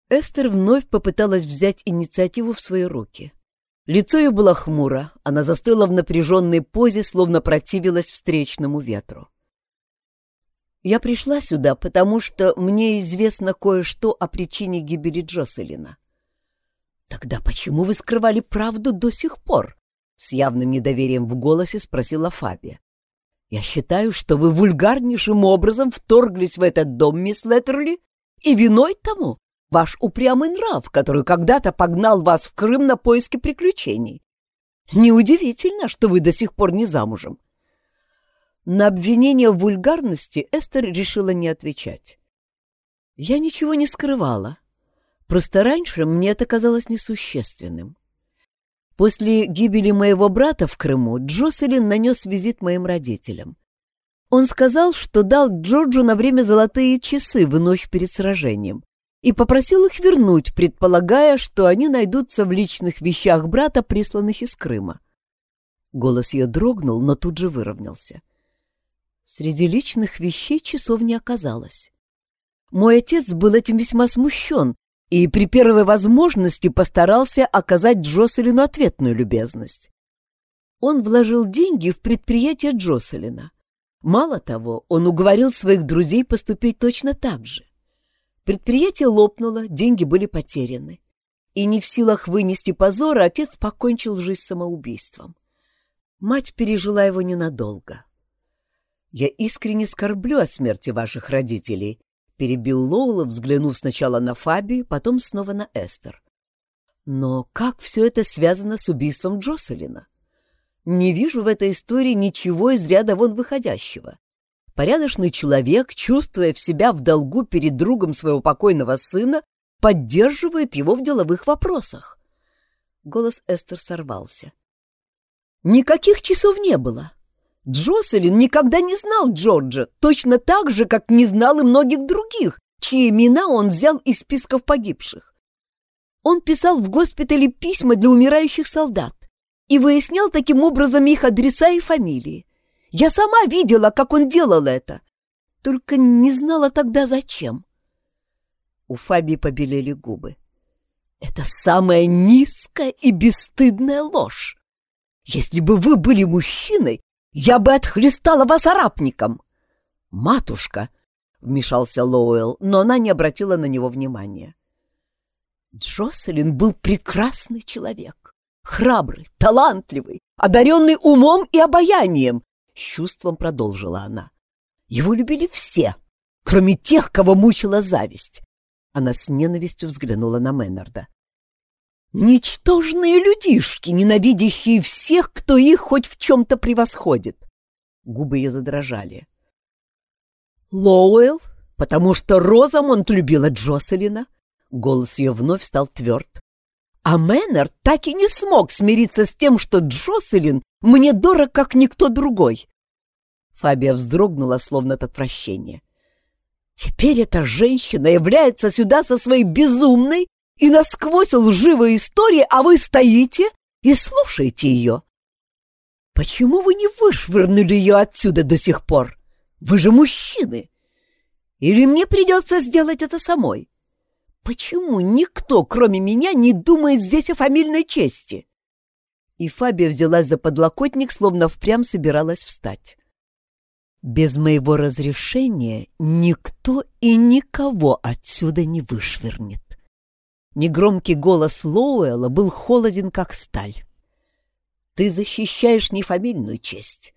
Эстер вновь попыталась взять инициативу в свои руки. Лицо ее было хмуро, она застыла в напряженной позе, словно противилась встречному ветру. «Я пришла сюда, потому что мне известно кое-что о причине гибели Джоселина». «Тогда почему вы скрывали правду до сих пор?» — с явным недоверием в голосе спросила Фаби. «Я считаю, что вы вульгарнейшим образом вторглись в этот дом, мисс Леттерли, и виной тому ваш упрямый нрав, который когда-то погнал вас в Крым на поиски приключений. Неудивительно, что вы до сих пор не замужем. На обвинение в вульгарности Эстер решила не отвечать. Я ничего не скрывала. Просто раньше мне это казалось несущественным. После гибели моего брата в Крыму Джоселин нанес визит моим родителям. Он сказал, что дал Джорджу на время золотые часы в ночь перед сражением, и попросил их вернуть, предполагая, что они найдутся в личных вещах брата, присланных из Крыма. Голос ее дрогнул, но тут же выровнялся. Среди личных вещей часов не оказалось. Мой отец был этим весьма смущен и при первой возможности постарался оказать Джоселину ответную любезность. Он вложил деньги в предприятие Джоселина. Мало того, он уговорил своих друзей поступить точно так же. Предприятие лопнуло, деньги были потеряны. И не в силах вынести позора, отец покончил жизнь самоубийством. Мать пережила его ненадолго. «Я искренне скорблю о смерти ваших родителей», — перебил Лоула, взглянув сначала на Фаби, потом снова на Эстер. «Но как все это связано с убийством Джоселина? Не вижу в этой истории ничего из ряда вон выходящего. Порядочный человек, чувствуя в себя в долгу перед другом своего покойного сына, поддерживает его в деловых вопросах. Голос Эстер сорвался. Никаких часов не было. Джоселин никогда не знал Джорджа, точно так же, как не знал и многих других, чьи имена он взял из списков погибших. Он писал в госпитале письма для умирающих солдат и выяснял таким образом их адреса и фамилии. Я сама видела, как он делал это. Только не знала тогда, зачем. У Фаби побелели губы. Это самая низкая и бесстыдная ложь. Если бы вы были мужчиной, я бы отхлестала вас арапником. Матушка, — вмешался Лоуэлл, но она не обратила на него внимания. Джоселин был прекрасный человек, храбрый, талантливый, одаренный умом и обаянием, — с чувством продолжила она. Его любили все, кроме тех, кого мучила зависть. Она с ненавистью взглянула на Мэннарда. Ничтожные людишки, ненавидящие всех, кто их хоть в чем-то превосходит. Губы ее задрожали. Лоуэлл, потому что Розамонт любила Джоселина. Голос ее вновь стал тверд. А Мэннер так и не смог смириться с тем, что Джоселин мне дорог, как никто другой. Фабия вздрогнула, словно от отвращения. Теперь эта женщина является сюда со своей безумной и насквозь лживой историей, а вы стоите и слушаете ее. Почему вы не вышвырнули ее отсюда до сих пор? Вы же мужчины. Или мне придется сделать это самой? Почему никто, кроме меня, не думает здесь о фамильной чести? И Фабия взялась за подлокотник, словно впрямь собиралась встать. Без моего разрешения никто и никого отсюда не вышвырнет. Негромкий голос Лоуэлла был холоден, как сталь. Ты защищаешь не фамильную честь.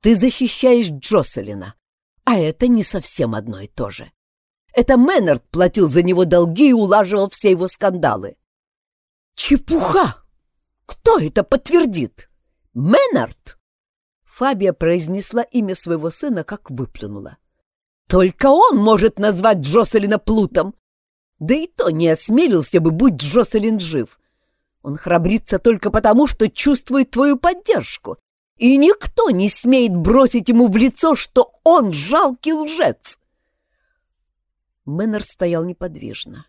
Ты защищаешь Джоселина. А это не совсем одно и то же. Это Мэннард платил за него долги и улаживал все его скандалы. Чепуха! Кто это подтвердит? Мэннард? Фабия произнесла имя своего сына, как выплюнула. Только он может назвать Джоселина плутом. Да и то не осмелился бы, будь Джоселин жив. Он храбрится только потому, что чувствует твою поддержку. И никто не смеет бросить ему в лицо, что он жалкий лжец. Мэннер стоял неподвижно.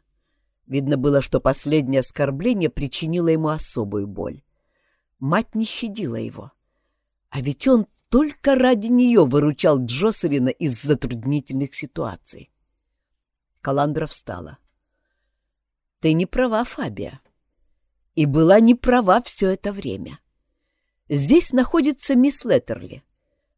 Видно было, что последнее оскорбление причинило ему особую боль. Мать не щадила его. А ведь он только ради нее выручал Джоселина из затруднительных ситуаций. Каландра встала. «Ты не права, Фабия. И была не права все это время. Здесь находится мисс Леттерли.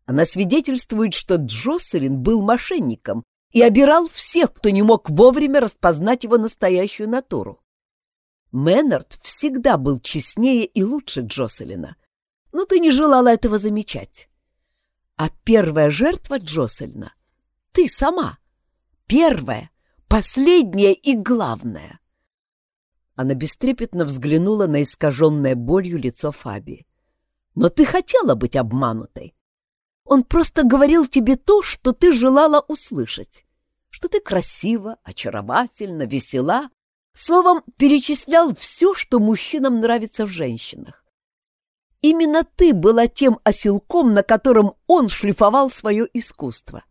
Она свидетельствует, что Джоселин был мошенником и обирал всех, кто не мог вовремя распознать его настоящую натуру. Мэннард всегда был честнее и лучше Джоселина, но ты не желала этого замечать. А первая жертва Джоссельна — ты сама. Первая, последняя и главная. Она бестрепетно взглянула на искаженное болью лицо Фаби. Но ты хотела быть обманутой. Он просто говорил тебе то, что ты желала услышать. Что ты красива, очаровательна, весела. Словом, перечислял все, что мужчинам нравится в женщинах. Именно ты была тем оселком, на котором он шлифовал свое искусство.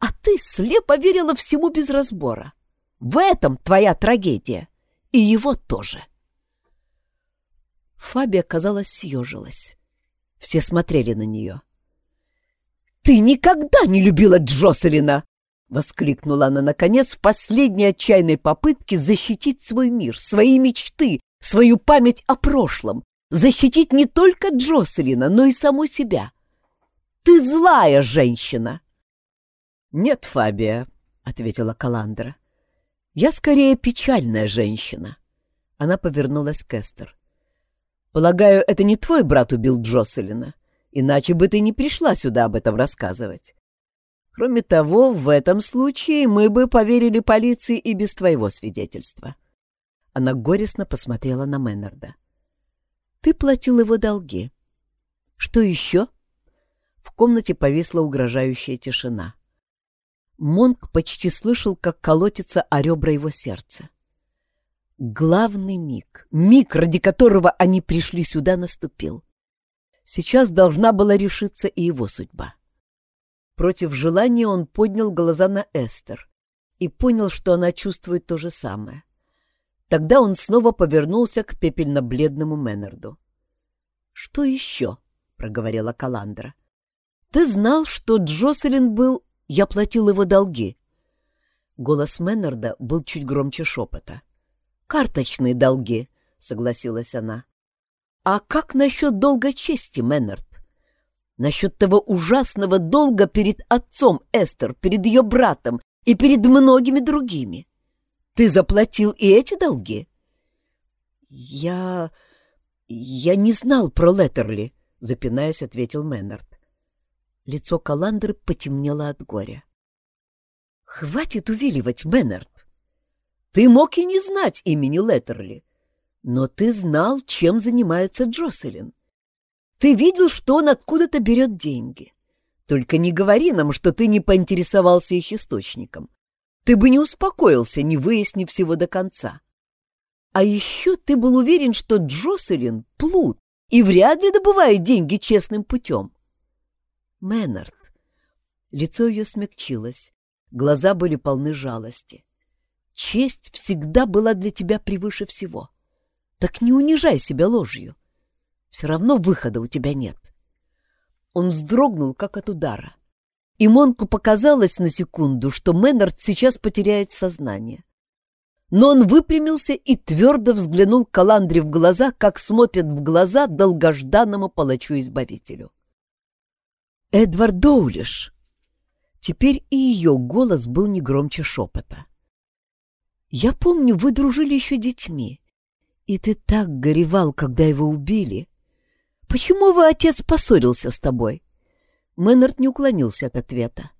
А ты слепо верила всему без разбора. В этом твоя трагедия. И его тоже. Фабия, казалось, съежилась. Все смотрели на нее. «Ты никогда не любила Джоселина!» — воскликнула она, наконец, в последней отчаянной попытке защитить свой мир, свои мечты, свою память о прошлом, защитить не только Джоселина, но и саму себя. Ты злая женщина. Нет, Фабия, ответила Каландра. Я скорее печальная женщина. Она повернулась к Эстер. Полагаю, это не твой брат убил Джоселина, иначе бы ты не пришла сюда об этом рассказывать. Кроме того, в этом случае мы бы поверили полиции и без твоего свидетельства. Она горестно посмотрела на Мэннарда. Ты платил его долги. Что еще? В комнате повисла угрожающая тишина. Монк почти слышал, как колотится о ребра его сердца. Главный миг, миг, ради которого они пришли сюда, наступил. Сейчас должна была решиться и его судьба. Против желания он поднял глаза на Эстер и понял, что она чувствует то же самое. Тогда он снова повернулся к пепельно-бледному Меннерду. «Что еще?» — проговорила Каландра. «Ты знал, что Джоселин был... Я платил его долги». Голос Меннерда был чуть громче шепота. «Карточные долги», — согласилась она. «А как насчет долга чести, Меннерд? Насчет того ужасного долга перед отцом Эстер, перед ее братом и перед многими другими. Ты заплатил и эти долги? Я... я не знал про Леттерли, запинаясь, ответил Мэннард. Лицо Каландры потемнело от горя. Хватит увиливать, Мэннард. Ты мог и не знать имени Леттерли, но ты знал, чем занимается Джоселин. Ты видел, что он откуда-то берет деньги. Только не говори нам, что ты не поинтересовался их источником. Ты бы не успокоился, не выяснив всего до конца. А еще ты был уверен, что Джоселин — плут и вряд ли добывает деньги честным путем. Мэннард. Лицо ее смягчилось, глаза были полны жалости. Честь всегда была для тебя превыше всего. Так не унижай себя ложью. Все равно выхода у тебя нет. Он вздрогнул, как от удара. И Монку показалось на секунду, что Мэннард сейчас потеряет сознание. Но он выпрямился и твердо взглянул Каландре в глаза, как смотрят в глаза долгожданному палачу-избавителю. «Эдвард Доулиш!» Теперь и ее голос был не громче шепота. «Я помню, вы дружили еще детьми, и ты так горевал, когда его убили. Почему вы, отец, поссорился с тобой?» Мэннард не уклонился от ответа,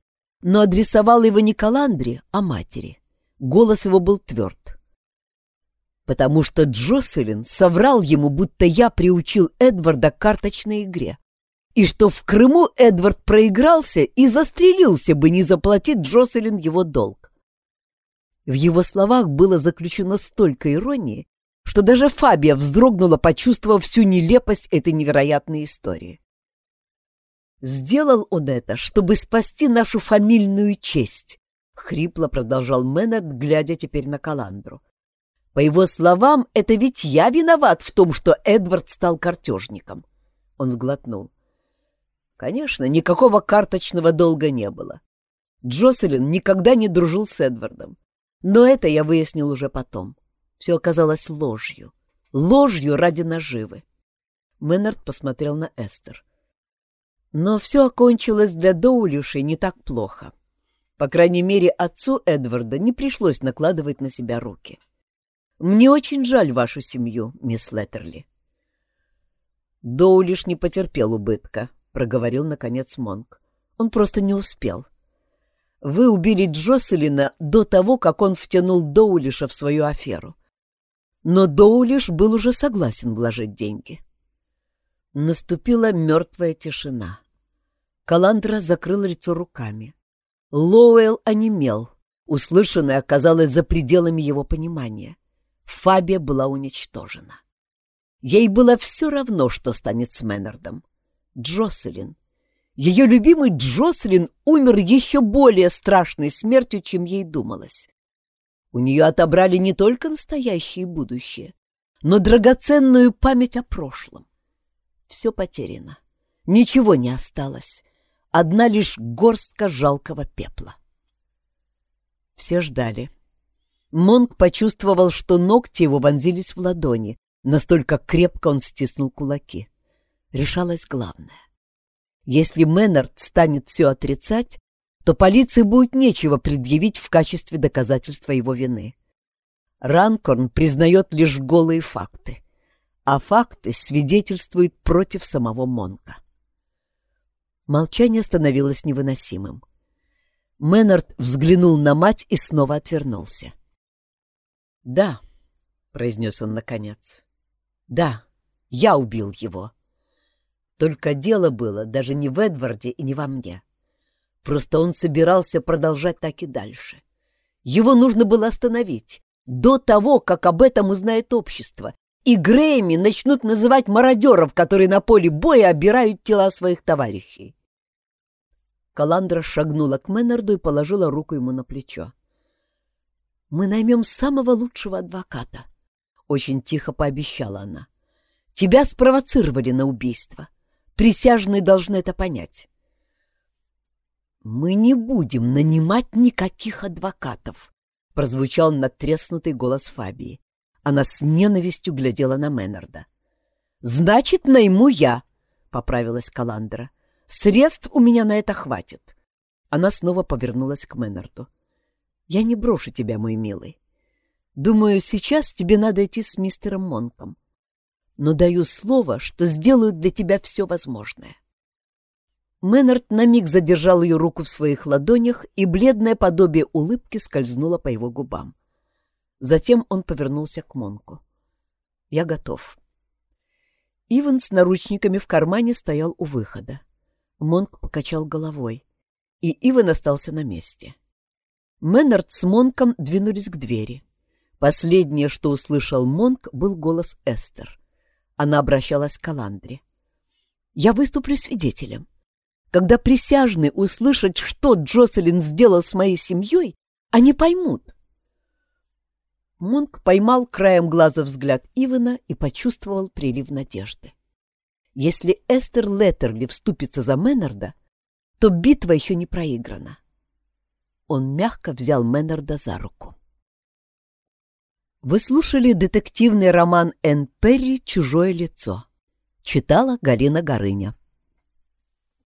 но адресовал его не Каландре, а матери. Голос его был тверд. «Потому что Джоселин соврал ему, будто я приучил Эдварда к карточной игре, и что в Крыму Эдвард проигрался и застрелился бы, не заплатить Джоселин его долг. В его словах было заключено столько иронии, что даже Фабия вздрогнула, почувствовав всю нелепость этой невероятной истории. Сделал он это, чтобы спасти нашу фамильную честь, — хрипло продолжал Мэннет, глядя теперь на Каландру. По его словам, это ведь я виноват в том, что Эдвард стал картежником. Он сглотнул. Конечно, никакого карточного долга не было. Джоселин никогда не дружил с Эдвардом. Но это я выяснил уже потом. Все оказалось ложью. Ложью ради наживы. Мэннард посмотрел на Эстер. Но все окончилось для Доулюши не так плохо. По крайней мере, отцу Эдварда не пришлось накладывать на себя руки. Мне очень жаль вашу семью, мисс Леттерли. Доулиш не потерпел убытка, проговорил наконец Монк. Он просто не успел. Вы убили Джоселина до того, как он втянул Доулиша в свою аферу. Но Доулиш был уже согласен вложить деньги. Наступила мертвая тишина. Каландра закрыл лицо руками. Лоуэлл онемел. Услышанное оказалось за пределами его понимания. Фабия была уничтожена. Ей было все равно, что станет с Мэннардом. Джоселин. Ее любимый Джоселин умер еще более страшной смертью, чем ей думалось. У нее отобрали не только настоящее и будущее, но драгоценную память о прошлом. Все потеряно. Ничего не осталось одна лишь горстка жалкого пепла. Все ждали. Монк почувствовал, что ногти его вонзились в ладони, настолько крепко он стиснул кулаки. Решалось главное. Если Мэннард станет все отрицать, то полиции будет нечего предъявить в качестве доказательства его вины. Ранкорн признает лишь голые факты, а факты свидетельствуют против самого Монка. Молчание становилось невыносимым. Мэннард взглянул на мать и снова отвернулся. «Да», — произнес он наконец, — «да, я убил его. Только дело было даже не в Эдварде и не во мне. Просто он собирался продолжать так и дальше. Его нужно было остановить, до того, как об этом узнает общество, и Грейми начнут называть мародеров, которые на поле боя обирают тела своих товарищей. Каландра шагнула к Мэннерду и положила руку ему на плечо. «Мы наймем самого лучшего адвоката», — очень тихо пообещала она. «Тебя спровоцировали на убийство. Присяжные должны это понять». «Мы не будем нанимать никаких адвокатов», — прозвучал надтреснутый голос Фабии. Она с ненавистью глядела на Мэннерда. «Значит, найму я», — поправилась Каландра. «Средств у меня на это хватит». Она снова повернулась к Мэннерду. «Я не брошу тебя, мой милый. Думаю, сейчас тебе надо идти с мистером Монком. Но даю слово, что сделаю для тебя все возможное. Мэннард на миг задержал ее руку в своих ладонях, и бледное подобие улыбки скользнуло по его губам. Затем он повернулся к Монку. «Я готов». Иван с наручниками в кармане стоял у выхода. Монк покачал головой, и Иван остался на месте. Мэннард с Монком двинулись к двери. Последнее, что услышал Монк, был голос Эстер. Она обращалась к Аландре. «Я выступлю свидетелем. Когда присяжные услышат, что Джоселин сделал с моей семьей, они поймут. Монк поймал краем глаза взгляд Ивана и почувствовал прилив надежды. Если Эстер Леттерли вступится за Мэннарда, то битва еще не проиграна. Он мягко взял Мэннарда за руку. Вы слушали детективный роман Энн Перри «Чужое лицо». Читала Галина Горыня.